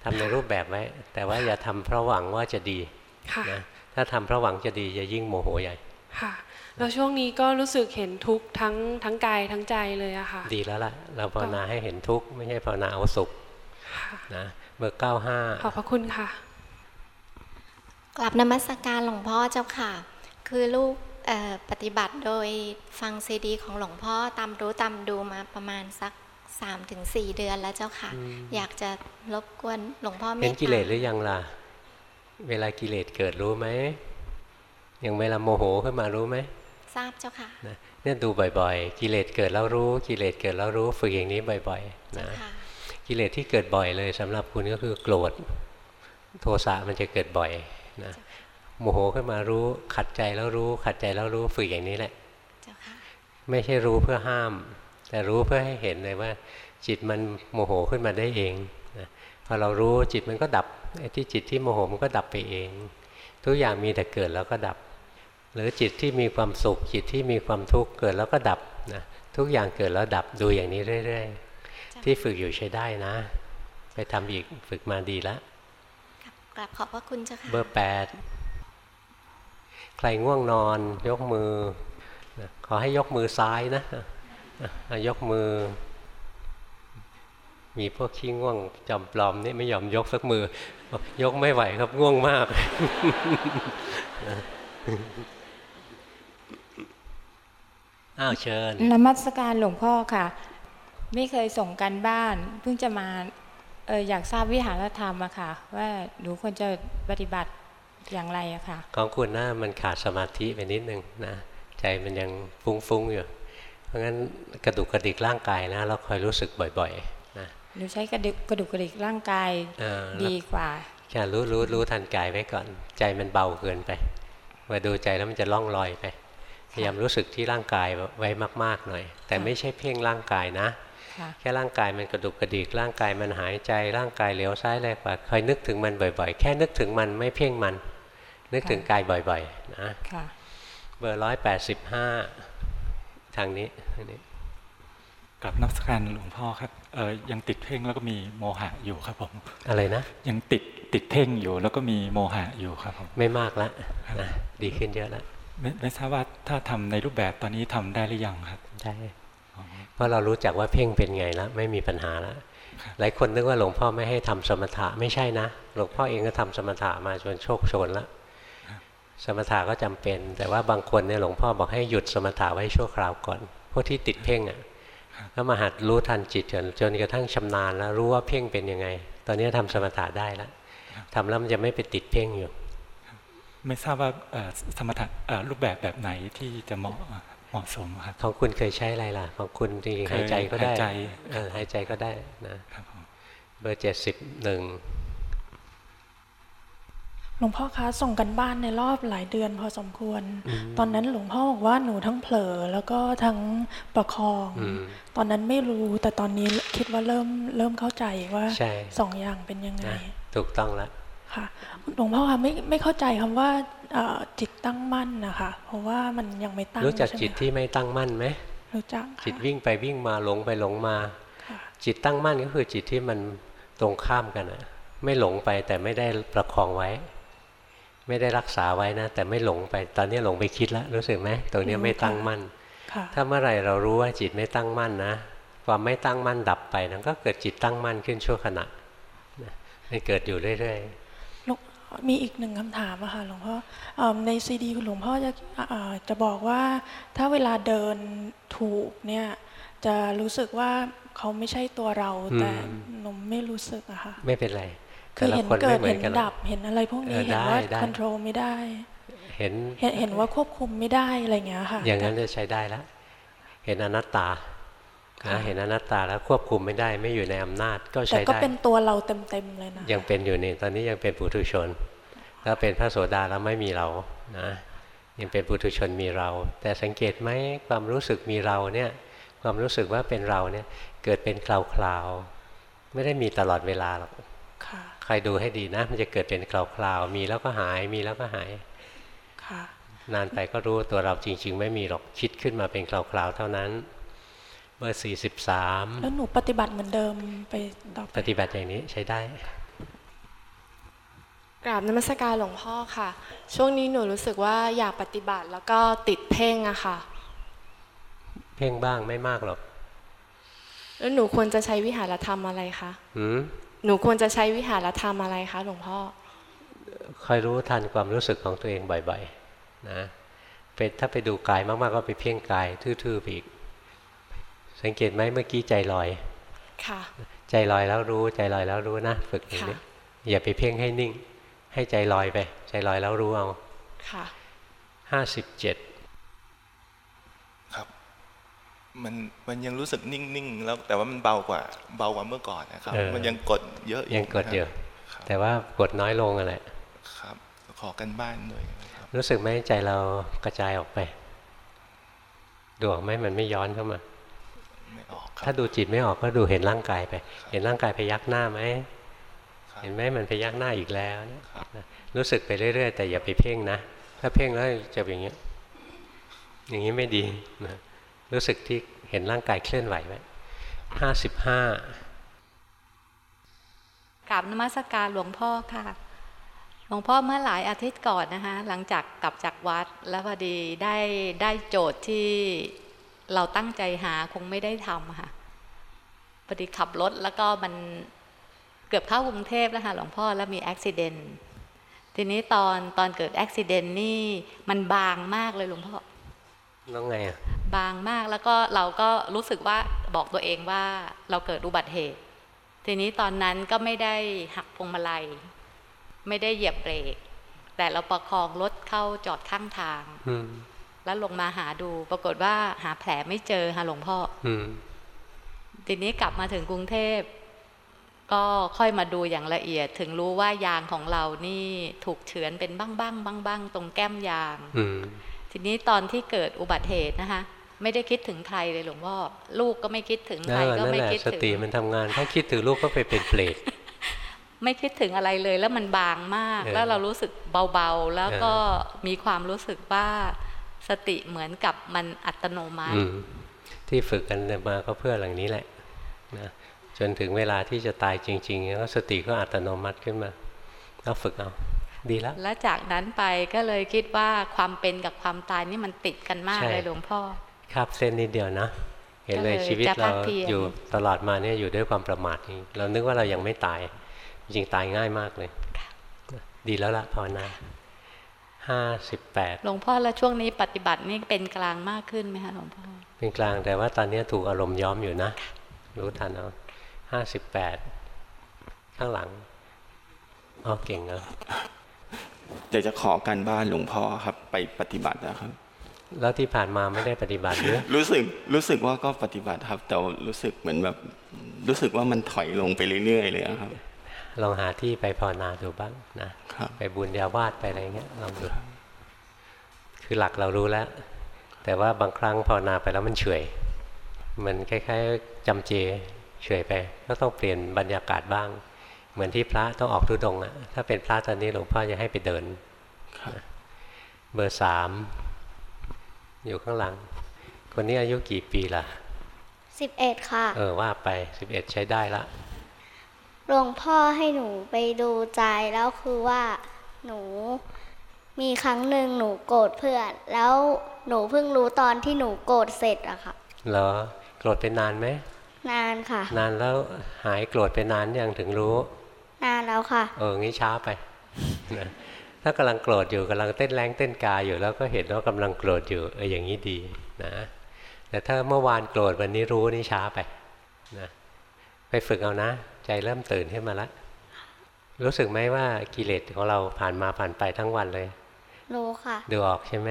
ทำในรูปแบบไว้ แต่ว่าอย่าทำเพราะหวังว่าจะดีค่ะนะถ้าทำเพราะหวังจะดีจะยิ่งโมโหใหญ่ ค่ะ แล้วช่วงนี้ก็รู้สึกเห็นทุกข์ทั้งทั้งกายทั้งใจเลยอะค่ะ ดีแล้วล่ะ เราภาวนาให้เห็นทุกข์ไม่ใช่ภาวนาเอาสุขนะ เบอร์เก้าห้าขอบพระคุณค่ะ กลับนมัสการหลวงพ่อเจ้าค่ะ คือลูกปฏิบัติโดยฟังซีดี ของหลวงพ่อตามรู้ตามดูมาประมาณสักสามถึงสี่เดือนแล้วเจ้าค่ะ อยากจะรบกวนหลวงพ่อเมตตาเห็นกิเลสหรือยังล่ะ เวลากิเลสเกิดรู้ไหมอย่างเวลาโมโหขึ้นมารู้ไหมทราบเจ้าค่ะเนี่ยดูบ่อยๆ กิเลสเกิดแล้วรู้ กิเลสเกิดแล้วรู้ฝึกอย่างนี้บ่อยๆนะกิเลสที่เกิดบ่อยเลยสำหรับคุณก็คือโกรธโทสะมันจะเกิดบ่อย นะโมโหขึ้นมารู้ขัดใจแล้วรู้ขัดใจแล้วรู้ฝึกอย่างนี้แหละไม่ใช่รู้เพื่อห้าม แต่รู้เพื่อให้เห็นเลยว่า จิตมันโมโหขึ้นมาได้เองนะพอเรารู้จิตมันก็ดับไอ้ที่จิตที่โมโหมันก็ดับไปเอง ทุกอย่างมีแต่เกิดแล้วก็ดับ หรือจิตที่มีความสุข จิตที่มีความทุกข์เกิดแล้วก็ดับนะทุกอย่างเกิดแล้วดับดูอย่างนี้เรื่อย ๆ ที่ฝึกอยู่ใช้ได้นะ ไปทำอีกฝึกมาดีแล้ว กลับขอบพระคุณเจ้าค่ะเบอร์แปดใครง่วงนอน ยกมือ ขอให้ยกมือซ้ายนะยกมือ มีพวกขี้ง่วงจำปลอมนี่ไม่ยอมยกสักมือ ยกไม่ไหวครับง่วงมากอ้าวเชิญนมัสการหลวงพ่อค่ะ ไม่เคยส่งกันบ้าน เพิ่งจะมา เอออยากทราบวิหารธรรมอะค่ะ ว่าหนูควรจะปฏิบัติอย่างไรอะค่ะ ของคุณนะมันขาดสมาธิไปนิดนึงนะใจมันยังฟุ้งๆอยู่ เพราะงั้นกระดุกกระดิกร่างกายนะเราคอยรู้สึกบ่อยๆนะหนูใช้กระดุกกระดุกกระดิกร่างกายดีกว่าแค่รู้รู้รู้ทันกายไว้ก่อน ใจมันเบาเกินไปมาดูใจแล้วมันจะล่องลอยไปพยายามรู้สึกที่ร่างกายไว้มาก ๆ หน่อย แต่ไม่ใช่เพ่งร่างกายนะ แค่ร่างกายมันกระดุกกระดิกร่างกายมันหายใจร่างกายเหลียวซ้ายแลกขวาคอยนึกถึงมันบ่อยๆ แค่นึกถึงมันไม่เพ่งมัน นึกถึงกายบ่อยๆนะเบอร์ร้อยแปดสิบห้าทางนี้ทางนี้กับนักการหลวงพ่อครับเออยังติดเพ่งแล้วก็มีโมหะอยู่ครับผมอะไรนะยังติดติดเพ่งอยู่แล้วก็มีโมหะอยู่ครับผมไม่มากแล้วนะดีขึ้นเยอะแล้วไม่ไม่ทราบว่าถ้าทำในรูปแบบตอนนี้ทำได้หรือยังครับได้เพ ราะเรารู้จักว่าเพ่งเป็นไงแล้วไม่มีปัญหาแล้วหลายคนนึกว่าหลวงพ่อไม่ให้ทำสมถะไม่ใช่นะ หลวงพ่อเองก็ทำสมถะมาจนโชคชนแล้วสมถะก็จำเป็น แต่ว่าบางคนเนี่ยหลวงพ่อบอกให้หยุดสมถะไว้ชั่วคราวก่อนพวกที่ติดเพ่งอะก็มาหัดรู้ทันจิตจนจนกระทั่งชำนาญแล้วรู้ว่าเพ่งเป็นยังไง ตอนนี้ทำสมถะได้แล้วทำแล้วมันจะไม่ไปติดเพ่งอยู่ ไม่ทราบว่าสมถะรูปแบบแบบไหนที่จะเหมาะ เหมาะสมครับของคุณเคยใช้อะไรล่ะ ของคุณจริงหายใจก็ได้หายใจก็ได้นะเบอร์เจ็ดสิบหนึ่งหลวงพ่อคะส่งกันบ้านในรอบหลายเดือนพอสมควร ตอนนั้นหลวงพ่อบอกว่าหนูทั้งเผลอแล้วก็ทั้งประคอง ตอนนั้นไม่รู้แต่ตอนนี้คิดว่าเริ่มเริ่มเข้าใจว่าสองอย่างเป็นยังไง ถูกต้องแล้ว ค่ะหลวงพ่อคะไม่ไม่เข้าใจคำว่าจิตตั้งมั่นนะคะ เพราะว่ามันยังไม่ตั้งรู้จักจิตที่ไม่ตั้งมั่นไหมรู้จักจิตวิ่งไปวิ่งมาหลงไปหลงมา จิตตั้งมั่นก็คือจิตที่มันตรงข้ามกันอะไม่หลงไปแต่ไม่ได้ประคองไว้ ไม่ได้รักษาไว้นะ แต่ไม่หลงไปตอนนี้หลงไปคิดแล้วรู้สึกไหมตรงนี้ไม่ตั้งมั่นถ้าเมื่อไหร่เรารู้ว่าจิตไม่ตั้งมั่นนะ ความไม่ตั้งมั่นดับไปนั้นก็เกิดจิตตั้งมั่นขึ้นชั่วขณะมันเกิดอยู่เรื่อยๆ มีอีกหนึ่งคำถามอะค่ะหลวงพ่อในซีดีคุณหลวงพ่อจะจะบอกว่าถ้าเวลาเดินถูกเนี่ยจะรู้สึกว่าเขาไม่ใช่ตัวเราแต่หนูไม่รู้สึกอะค่ะไม่เป็นไรคือเห็นเกิดเห็นดับเห็นอะไรพวกนี้เห็นว่าควบคุมไม่ได้ เห็นเห็นว่าควบคุมไม่ได้อะไรเงี้ยค่ะ อย่างนั้นจะใช้ได้แล้วเห็นอนัตตา เห็นอนัตตาแล้วควบคุมไม่ได้ไม่อยู่ในอำนาจก็ใช้ได้แต่ก็เป็นตัวเราเต็มๆเลยนะยังเป็นอยู่นี่ตอนนี้ยังเป็นปุถุชนถ้าเป็นพระโสดาแล้วไม่มีเรานะยังเป็นปุถุชนมีเรา แต่สังเกตไหมความรู้สึกมีเราเนี่ยความรู้สึกว่าเป็นเราเนี่ยเกิดเป็นคราวๆไม่ได้มีตลอดเวลาหรอกใครดูให้ดีนะ มันจะเกิดเป็นคราวๆมีแล้วก็หายมีแล้วก็หายนานไปก็รู้ตัวเราจริง ๆ ไม่มีหรอกคิดขึ้นมาเป็นคราวๆเท่านั้น เบอร์สี่สิบสามแล้วหนูปฏิบัติเหมือนเดิมไปต่อปฏิบัติอย่างนี้ใช้ได้ กราบนมัสการหลวงพ่อค่ะ ช่วงนี้หนูรู้สึกว่าอยากปฏิบัติแล้วก็ติดเพ่งอะค่ะ เพ่งบ้างไม่มากหรอก แล้วหนูควรจะใช้วิหารธรรมอะไรคะหนูควรจะใช้วิหารธรรมอะไรคะหลวงพ่อคอยรู้ทันความรู้สึกของตัวเองบ่อยๆนะเป็นถ้าไปดูกายมากๆก็ไปเพ่งกายทื่อๆอีก สังเกตไหมเมื่อกี้ใจลอย ค่ะ ใจลอยแล้วรู้ใจลอยแล้วรู้นะ ฝึกอย่างนี้อย่าไปเพ่งให้นิ่ง ให้ใจลอยไป ใจลอยแล้วรู้เอา ค่ะห้าสิบเจ็ดครับ มันมันยังรู้สึกนิ่งๆแล้วแต่ว่ามันเบากว่าเบากว่าเมื่อก่อนนะครับ มันยังกดเยอะยังกดเยอะแต่ว่ากดน้อยลงอะไรครับ ขอกันบ้านหน่อยรู้สึกไหมใจเรากระจายออกไปดูออกไหมมันไม่ย้อนเข้ามา ถ้าดูจิตไม่ออกก็ดูเห็นร่างกายไป เห็นร่างกายพยักหน้าไหมเห็นไหมมันพยักหน้าอีกแล้วรู้สึกไปเรื่อยๆ แต่อย่าไปเพ่งนะ ถ้าเพ่งแล้วจะอย่างนี้อย่างนี้ไม่ดีนะรู้สึกที่เห็นร่างกายเคลื่อนไหวไหมห้าสิบห้ากราบนมัสการหลวงพ่อค่ะ หลวงพ่อเมื่อหลายอาทิตย์ก่อนนะคะ หลังจากกลับจากวัดแล้วพอดีได้ได้โจทย์ที่ เราตั้งใจหาคงไม่ได้ทำค่ะพอดีขับรถแล้วก็มันเกือบเข้ากรุงเทพแล้วค่ะหลวงพ่อแล้วมีอุบิเหตุทีนี้ตอนตอนเกิดอุบิเหตุนี่มันบางมากเลยหลวงพ่อแล้วไงอะบางมากแล้วก็เราก็รู้สึกว่าบอกตัวเองว่าเราเกิดอุบัติเหตุ ทีนี้ตอนนั้นก็ไม่ได้หักพวงมาลัย ไม่ได้เหยียบเบรกแต่เราประคองรถเข้าจอดข้างทาง แล้วลงมาหาดู ปรากฏว่าหาแผลไม่เจอค่ะหลวงพ่อทีนี้กลับมาถึงกรุงเทพ ก็ค่อยมาดูอย่างละเอียด ถึงรู้ว่ายางของเรานี่ถูกเฉือนเป็นบ้างบ้างบ้างบ้างตรงแก้มยางทีนี้ตอนที่เกิดอุบัติเหตุนะคะ ไม่ได้คิดถึงใครเลยหลวงพ่อลูกก็ไม่คิดถึงใครก็ไม่คิดถึงสติมันทำงาน ถ้าคิดถึงลูกก็ไปเป็นเปรตไม่คิดถึงอะไรเลยแล้วมันบางมาก แล้วเรารู้สึกเบาๆ แล้วก็มีความรู้สึกว่า สติเหมือนกับมันอัตโนมัติที่ฝึกกันมาก็เพื่อหลังนี้แหละนะจนถึงเวลาที่จะตายจริงๆแล้วสติก็อัตโนมัติขึ้นมาก็ฝึกเอาดีแล้ว และจากนั้นไปก็เลยคิดว่าความเป็นกับความตายนี่มันติดกันมากเลยหลวงพ่อครับเส้นนิดเดียวนะ เห็นเลยชีวิตเราอยู่ตลอดมาเนี่ยอยู่ด้วยความประมาทนี้เรานึกว่าเรายังไม่ตาย จริงตายง่ายมากเลย ดีแล้วละภาวนา ห้าสิบแปดหลวงพ่อแล้วช่วงนี้ปฏิบัตินี่เป็นกลางมากขึ้นไหมคะหลวงพ่อ เป็นกลางแต่ว่าตอนนี้ถูกอารมณ์ย้อมอยู่นะ รู้ทันเอาห้าสิบแปดข้างหลังอ๋อเก่งเนาะอยากจะขอการบ้านหลวงพ่อครับ ไปปฏิบัตินะครับ แล้วที่ผ่านมาไม่ได้ปฏิบัติหรือรู้สึกรู้สึกว่าก็ปฏิบัติครับ แต่รู้สึกเหมือนแบบ รู้สึกว่ามันถอยลงไปเรื่อยๆเลยครับ ลองหาที่ไปภาวนาดูบ้างนะไปบุญญาวาดไปอะไรเงี้ยลองดูคือหลักเรารู้แล้ว แต่ว่าบางครั้งภาวนาไปแล้วมันเฉยมันคล้ายๆจำเจเฉยไป ก็ต้องเปลี่ยนบรรยากาศบ้าง เหมือนที่พระต้องออกทุดงอะถ้าเป็นพระตอนนี้หลวงพ่อจะให้ไปเดินเบอร์สามอยู่ข้างหลัง คนนี้อายุกี่ปีล่ะสิบเอ็ดค่ะ เออว่าไปสิบเอ็ดใช้ได้ละ หลวงพ่อให้หนูไปดูใจแล้วคือว่าหนูมีครั้งหนึ่งหนูโกรธเพื่อน แล้วหนูเพิ่งรู้ตอนที่หนูโกรธเสร็จอะค่ะเหรอโกรธเป็นนานไหมนานค่ะ นานแล้วหายโกรธไปนานยังถึงรู้ นานแล้วค่ะ เอองี้ช้าไปนะถ้ากำลังโกรธอยู่กำลังเต้นแรงเต้นกายอยู่แล้วก็เห็นว่ากำลังโกรธอยู่เอออย่างนี้ดีนะแต่ถ้าเมื่อวานโกรธวันนี้รู้นี่ช้าไปนะไปฝึกเอานะ ใจเริ่มตื่นขึ้นมาแล้วรู้สึกไหมว่ากิเลสของเราผ่านมาผ่านไปทั้งวันเลย รู้ค่ะ ดูออกใช่ไหม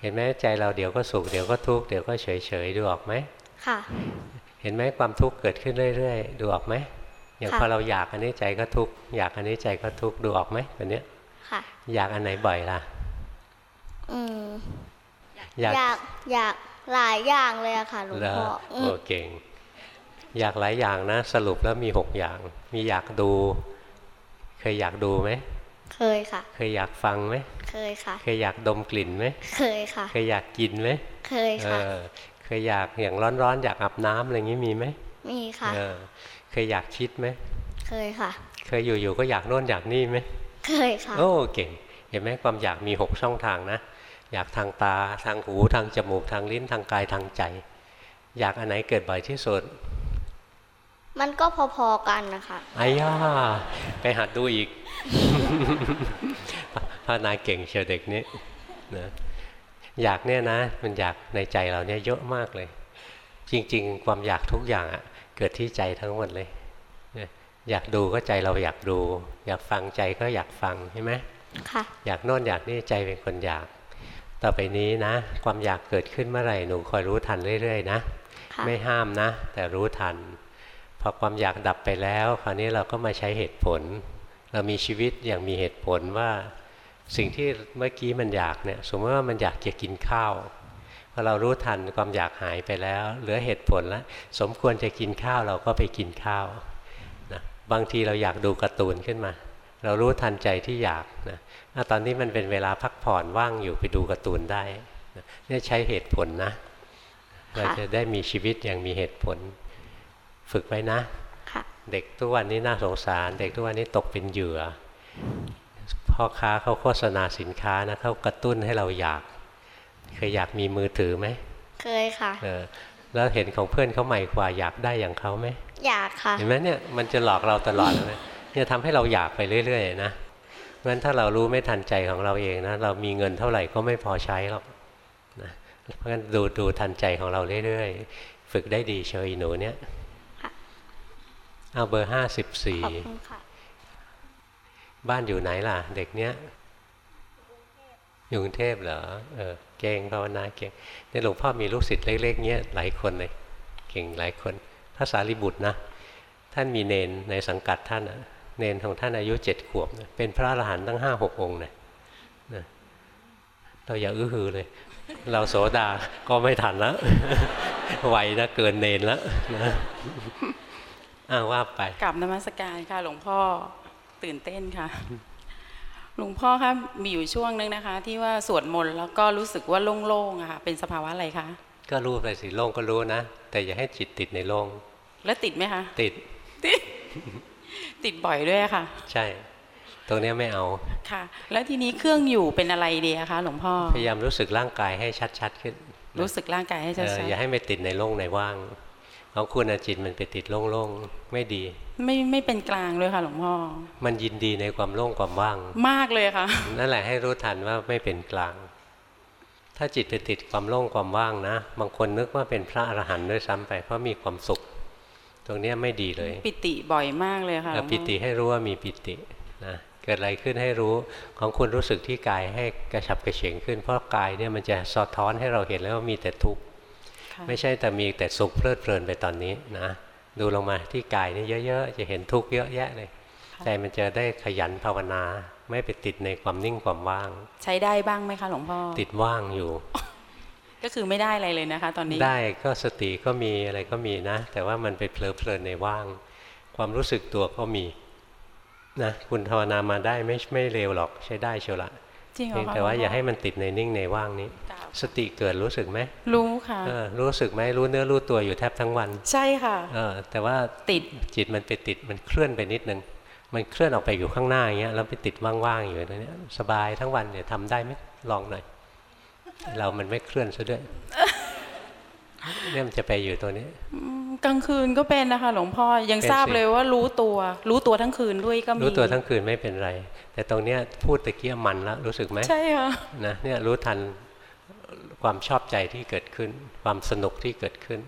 เห็นไหมใจเราเดี๋ยวก็สุขเดี๋ยวก็ทุกข์เดี๋ยวก็เฉยเฉยดูออกไหมค่ะ เห็นไหมความทุกข์เกิดขึ้นเรื่อยๆ ดูออกไหมอย่างพอเราอยากอันนี้ใจก็ทุกข์อยากอันนี้ใจก็ทุกข์ดูออกไหมแบบนี้อยากอันไหนบ่อยล่ะอืมอยากอยากหลายอย่างเลยอะค่ะหลวงพ่อโอ้เก่ง อยากหลายอย่างนะ สรุปแล้วมีหกอย่าง มีอยากดู เคยอยากดูไหมเคยค่ะ เคยอยากฟังไหมเคยค่ะ เคยอยากดมกลิ่นไหมเคยค่ะ เคยอยากกินไหมเคยค่ะเคยอยากอย่างร้อนๆอยากอาบน้ำอะไรอย่างนี้มีไหมมีค่ะเคยอยากคิดไหมเคยค่ะ เคยอยู่ๆก็อยากโน่นอยากนี่ไหมเคยค่ะโอ้เก่ง เห็นไหมความอยากมีหกช่องทางนะอยากทางตาทางหูทางจมูกทางลิ้นทางกายทางใจ อยากอันไหนเกิดบ่อยที่สุด มันก็พอๆกันนะคะไอ้ย่าไปหัดดูอีกพระนายเก่งเชียวเด็กนี้นะอยากเนี่ยนะ มันอยากในใจเราเนี่ยเยอะมากเลย จริง ๆ ความอยากทุกอย่างอะเกิดที่ใจทั้งหมดเลยอยากดูก็ใจเราอยากดู อยากฟังใจก็อยากฟังใช่ไหมค่ะอยากโน่นอยากนี่ใจเป็นคนอยาก ต่อไปนี้นะ ความอยากเกิดขึ้นเมื่อไหร่หนูคอยรู้ทันเรื่อยๆนะ ไม่ห้ามนะ แต่รู้ทัน พอความอยากดับไปแล้ว คราวนี้เราก็มาใช้เหตุผล เรามีชีวิตอย่างมีเหตุผลว่าสิ่งที่เมื่อกี้มันอยากเนี่ยสมมติว่ามันอยากจะกินข้าวพอเรารู้ทันความอยากหายไปแล้ว เหลือเหตุผลแล้วสมควรจะกินข้าวเราก็ไปกินข้าวนะบางทีเราอยากดูการ์ตูนขึ้นมา เรารู้ทันใจที่อยากนะตอนนี้มันเป็นเวลาพักผ่อนว่างอยู่ไปดูการ์ตูนได้นะนี่ใช้เหตุผลนะ เราจะได้มีชีวิตอย่างมีเหตุผล ฝึกไว้นะเด็กทุกวันนี้น่าสงสาร เด็กทุกวันนี้ตกเป็นเหยื่อ พ่อค้าเขาโฆษณาสินค้านะเขากระตุ้นให้เราอยาก เคยอยากมีมือถือไหมเคยค่ะเออแล้วเห็นของเพื่อนเขาใหม่กว่าอยากได้อย่างเขาไหมอยากค่ะเห็นไหมเนี่ยมันจะหลอกเราตลอดเลยเนี่ยทำให้เราอยากไปเรื่อยๆนะงั้นถ้าเรารู้ไม่ทันใจของเราเองนะเรามีเงินเท่าไหร่ก็ไม่พอใช้หรอกนะเพราะงั้นดูดูทันใจของเราเรื่อยๆ ฝึกได้ดีเชยหนูเนี่ย เอาเบอร์ห้าสิบสี่บ้านอยู่ไหนล่ะ เด็กเนี้ยอยู่กรุงเทพเหรอ เออ เก่งภาวนาเก่งในหลวงพ่อมีลูกศิษย์เล็กๆเนี้ยหลายคนเลย เก่งหลายคนพระสารีบุตรนะ ท่านมีเนนในสังกัดท่านเนนของท่านอายุเจ็ดขวบ เป็นพระอรหันต์ตั้งห้าหกองค์เลยเราอย่าอื้อหือเลย เราโสดาก็ไม่ทันแล้ว ไวนะเกินเนนแล้วนะ อ้าว่าไปกลับนมัสการค่ะ หลวงพ่อตื่นเต้นค่ะ หลวงพ่อครับมีอยู่ช่วงนึงนะคะ ที่ว่าสวดมนต์แล้วก็รู้สึกว่าโล่งๆอะค่ะ เป็นสภาวะอะไรคะก็รู้ไปสิโล่งก็รู้นะ แต่อย่าให้จิตติดในโล่งแล้วติดไหมคะติดติดติดบ่อยด้วยค่ะ ใช่ ตรงนี้ไม่เอาค่ะ แล้วทีนี้เครื่องอยู่เป็นอะไรดีคะหลวงพ่อพยายามรู้สึกร่างกายให้ชัดๆขึ้น รู้สึกร่างกายให้ชัดๆอย่าให้ไม่ติดในโล่งในว่าง ของคุณจิตมันไปติดโล่งๆไม่ดี ไม่ไม่เป็นกลางเลยค่ะหลวงพ่อมันยินดีในความโล่งความว่าง มากเลยค่ะ นั่นแหละให้รู้ทันว่าไม่เป็นกลาง ถ้าจิตไปติดความโล่งความว่างนะ บางคนนึกว่าเป็นพระอรหันต์ด้วยซ้ำไปเพราะมีความสุข ตรงนี้ไม่ดีเลย ปิติบ่อยมากเลยค่ะปิติให้รู้ว่ามีปิตินะเกิดอะไรขึ้นให้รู้ของคุณรู้สึกที่กายให้กระฉับกระเฉงขึ้นเพราะกายเนี่ยมันจะสะท้อนให้เราเห็นแล้วว่ามีแต่ทุกข์ ไม่ใช่แต่มีแต่สุขเพลิดเพลินไปตอนนี้นะดูลงมาที่กายนี่เยอะๆ จะเห็นทุกข์เยอะแยะเลยใจมันจะได้ขยันภาวนาไม่ไปติดในความนิ่งความว่าง ใช้ได้บ้างไหมคะหลวงพ่อติดว่างอยู่ ก็คือไม่ได้อะไรเลยนะคะ ตอนนี้ได้ก็สติก็มีอะไรก็มีนะ แต่ว่ามันไปเพลิดเพลินในว่าง ความรู้สึกตัวก็มีนะคุณภาวนามาได้ไม่ไม่เร็วหรอกใช้ได้เชียวละ จริงเหรอแต่ว่าอย่าให้มันติดในนิ่งในว่างนี้ สติเกิดรู้สึกไหมรู้ค่ะรู้สึกไหมรู้เนื้อรู้ตัวอยู่แทบทั้งวัน ใช่ค่ะเออแต่ว่าติดจิตมันไปติดมันเคลื่อนไปนิดนึงมันเคลื่อนออกไปอยู่ข้างหน้าอย่างเงี้ยแล้วไปติดว่างๆอยู่ตรงนี้สบายทั้งวันเนี่ยทำได้ไหมลองหน่อยเรามันไม่เคลื่อนซะด้วย เนี่ยมันจะไปอยู่ตัวนี้กลางคืนก็เป็นนะคะ หลวงพ่อยังทราบเลยว่ารู้ตัว รู้ตัวทั้งคืนด้วยก็มีรู้ตัวทั้งคืนไม่เป็นไร แต่ตรงเนี้ยพูดตะเกียมันแล้วรู้สึกไหมใช่ค่ะนะเนี่ยรู้ทันความชอบใจที่เกิดขึ้น ความสนุกที่เกิดขึ้น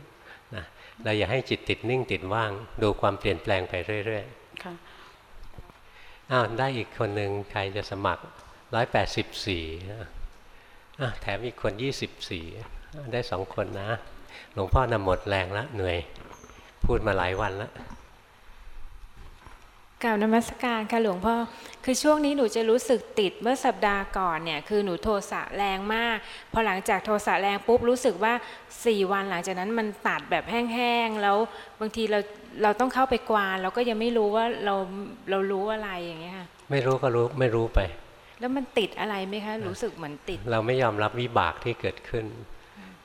นะเราอย่าให้จิตติดนิ่งติดว่าง ดูความเปลี่ยนแปลงไปเรื่อยๆค่ะอ้าวได้อีกคนหนึ่งใครจะสมัครร้อยแปดสิบสี่แถมอีกคนยี่สิบสี่ ได้สองคนนะ หลวงพ่อนำหมดแรงแล้วเหนื่อย พูดมาหลายวันแล้วกล่าวนมัสการค่ะหลวงพ่อ คือช่วงนี้หนูจะรู้สึกติดเมื่อสัปดาห์ก่อนเนี่ย คือหนูโทสะแรงมาก พอหลังจากโทสะแรงปุ๊บรู้สึกว่าสี่วันหลังจากนั้นมันตัดแบบแห้งๆ แล้วบางทีเราเราต้องเข้าไปกวานเราก็ยังไม่รู้ว่าเราเรารู้อะไรอย่างเงี้ยค่ะ ไม่รู้ก็รู้ไม่รู้ไป แล้วมันติดอะไรไหมคะ รู้สึกเหมือนติด เราไม่ยอมรับวิบากที่เกิดขึ้น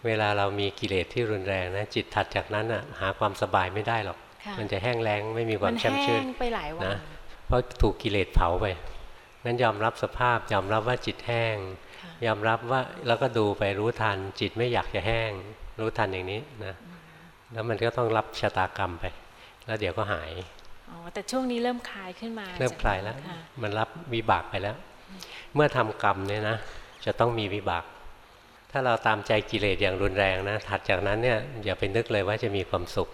เวลาเรามีกิเลสที่รุนแรงนะจิตถัดจากนั้นอะหาความสบายไม่ได้หรอก มันจะแห้งแล้งไม่มีความแช่มชื่นไปหลายวันนะเพราะถูกกิเลสเผาไปงั้นยอมรับสภาพยอมรับว่าจิตแห้ง ยอมรับว่าแล้วก็ดูไปรู้ทัน จิตไม่อยากจะแห้ง รู้ทันอย่างนี้นะแล้วมันก็ต้องรับชะตากรรมไป แล้วเดี๋ยวก็หายอ๋อแต่ช่วงนี้เริ่มคลายขึ้นมา เริ่มคลายแล้ว มันรับวิบากไปแล้ว เมื่อทำกรรมเนี่ยนะ จะต้องมีวิบาก ถ้าเราตามใจกิเลสอย่างรุนแรงนะถัดจากนั้นเนี่ยอย่าไปนึกเลยว่าจะมีความสุข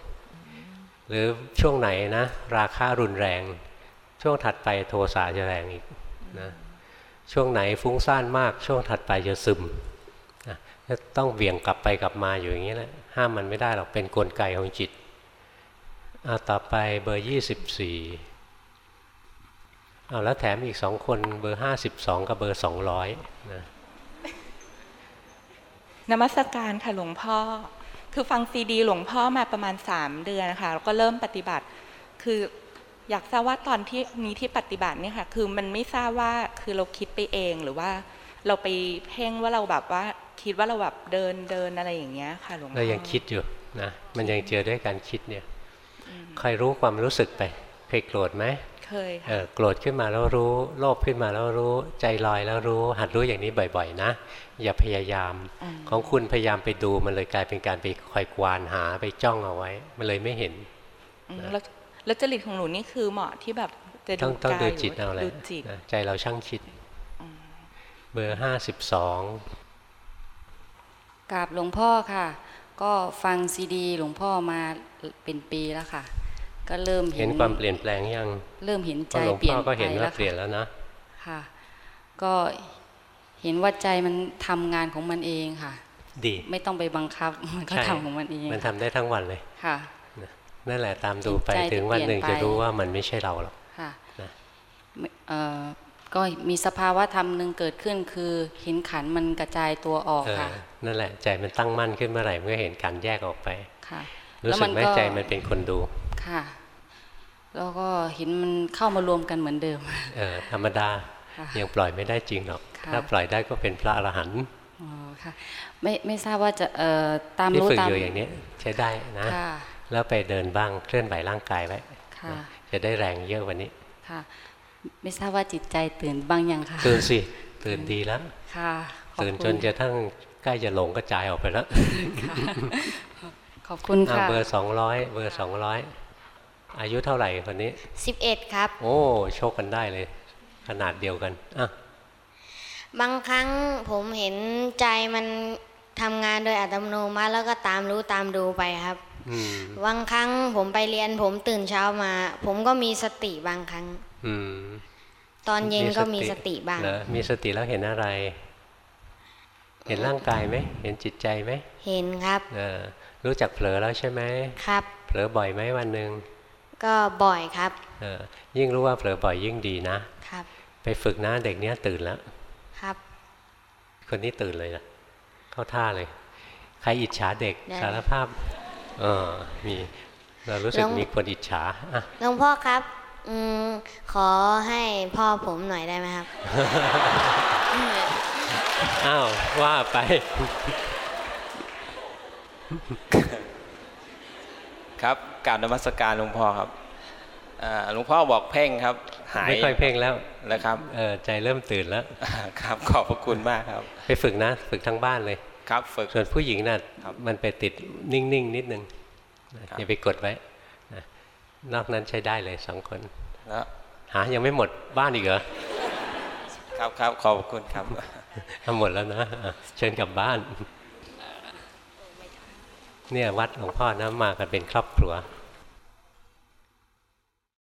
หรือช่วงไหนนะ ราคารุนแรง ช่วงถัดไปโทสะจะแรงอีกนะช่วงไหนฟุ้งซ่านมาก ช่วงถัดไปจะซึมนะต้องเบี่ยงกลับไปกลับมาอยู่อย่างนี้แหละห้ามมันไม่ได้หรอกเป็นนกลไกของจิตเอาต่อไปเบอร์ยี่สิบสี่เอาแล้วแถมอีกสองคนเบอร์ห้าสิบสองกับเบอร์สองร้อยนะ นมัสการค่ะหลวงพ่อ คือฟังซีดี หลวงพ่อมาประมาณสามเดือนนะคะแล้วก็เริ่มปฏิบัติ คืออยากทราบว่าตอนที่นี้ที่ปฏิบัติเนี่ยค่ะ คือมันไม่ทราบว่าคือเราคิดไปเองหรือว่า เราไปเพ่งว่าเราแบบว่าคิดว่าเราแบบเดินเดินอะไรอย่างเงี้ยค่ะหลวงพ่อเรายังคิดอยู่นะมันยังเจอด้วยการคิดเนี่ยคอยรู้ความรู้สึกไปเคยโกรธไหม เคยค่ะโกรธขึ้นมาแล้วรู้ โลภขึ้นมาแล้วรู้ ใจลอยแล้วรู้ หัดรู้อย่างนี้บ่อยๆ นะ อย่าพยายาม ของคุณพยายามไปดูมันเลยกลายเป็นการไปคอยกวานหาไปจ้องเอาไว้ มันเลยไม่เห็นแล้วจริตของหนูนี่คือเหมาะที่แบบจะดูต้องดูจิตเอาเลยใจเราช่างคิด เบอร์ห้าสิบสองกราบหลวงพ่อค่ะ ก็ฟังซีดี หลวงพ่อมาเป็นปีแล้วค่ะ ก็เริ่มเห็นความเปลี่ยนแปลงยัง เริ่มเห็นใจเปลี่ยนไปแล้วก็เห็นว่าเปลี่ยนแล้วนะค่ะ ก็เห็นว่าใจมันทำงานของมันเองค่ะ ดี ไม่ต้องไปบังคับมันก็ทำของมันเอง มันทำได้ทั้งวันเลยค่ะนั่นแหละตามดูไปถึงวันหนึ่งจะรู้ว่ามันไม่ใช่เราหรอกค่ะก็มีสภาวะธรรมหนึ่งเกิดขึ้นคือเห็นขันมันกระจายตัวออกค่ะนั่นแหละใจมันตั้งมั่นขึ้นเมื่อไหร่เมื่อเห็นการแยกออกไปค่ะรู้สึกไหมใจมันเป็นคนดู ค่ะ แล้วก็เห็นมันเข้ามารวมกันเหมือนเดิม เออธรรมดายังปล่อยไม่ได้จริงหรอก ถ้าปล่อยได้ก็เป็นพระอรหันต์อ๋อค่ะไม่ไม่ทราบว่าจะเอ่อตามที่รู้ฝึกตามอยู่อย่างนี้ใช้ได้นะค่ะแล้วไปเดินบ้างเคลื่อนไหวร่างกายไว้ค่ะจะได้แรงเยอะวันนี้ค่ะ ไม่ทราบว่าจิตใจตื่นบ้างยังคะตื่นสิตื่นดีแล้วค่ะขอบคุณตื่นจนจะทั้งใกล้จะหลงกระจายออกไปแล้วขอบคุณค่ะอ่เบอร์สองร้อยเบอร์สองร้อย อายุเท่าไหร่คนนี้11ครับ โอ้โชคกันได้เลย ขนาดเดียวกันอะบางครั้งผมเห็นใจมันทำงานโดยอัตโนมัติแล้วก็ตามรู้ตามดูไปครับอืมบางครั้งผมไปเรียนผมตื่นเช้ามา ผมก็มีสติบางครั้งอืมตอนเย็นก็มีสติบ้างเหรอมีสติแล้วเห็นอะไร เห็นร่างกายไหมเห็นจิตใจไหมเห็นครับเออรู้จักเผลอแล้วใช่ไหมครับ เผลอบ่อยไหมวันหนึ่ง ก็บ่อยครับเออยิ่งรู้ว่าเผลอบ่อยยิ่งดีนะครับ ไปฝึกนะเด็กเนี้ยตื่นแล้วครับ คนนี้ตื่นเลยนะเข้าท่าเลย ใครอิจฉาเด็กได้สารภาพ เออมีเรารู้สึกแล้วมีคนอิจฉาอะหลวงพ่อครับอืมขอให้พ่อผมหน่อยได้ไหมครับอ้าวว่าไป ครับกรารนมัสการหลวงพ่อครับอ่าหลวงพ่อบอกเพ่งครับ หายไม่ค่อยเพ่งแล้วแล้วครับเออใจเริ่มตื่นแล้วครับขอบพระคุณมากครับ ไปฝึกนะ ฝึกทั้งบ้านเลยครับ ฝึกส่วนผู้หญิงน่ะมันไปติดนิ่งๆนิดนึงอย่าไปกดไว้นะนอกนั้นใช้ได้เลยสองคนแล้วหายังไม่หมดบ้านอีกเหรอครับครับขอบพระคุณครับทำหมดแล้วนะอะเชิญกลับบ้าน เนี่ยวัดหลวงพ่อนะมากันเป็นครอบครัว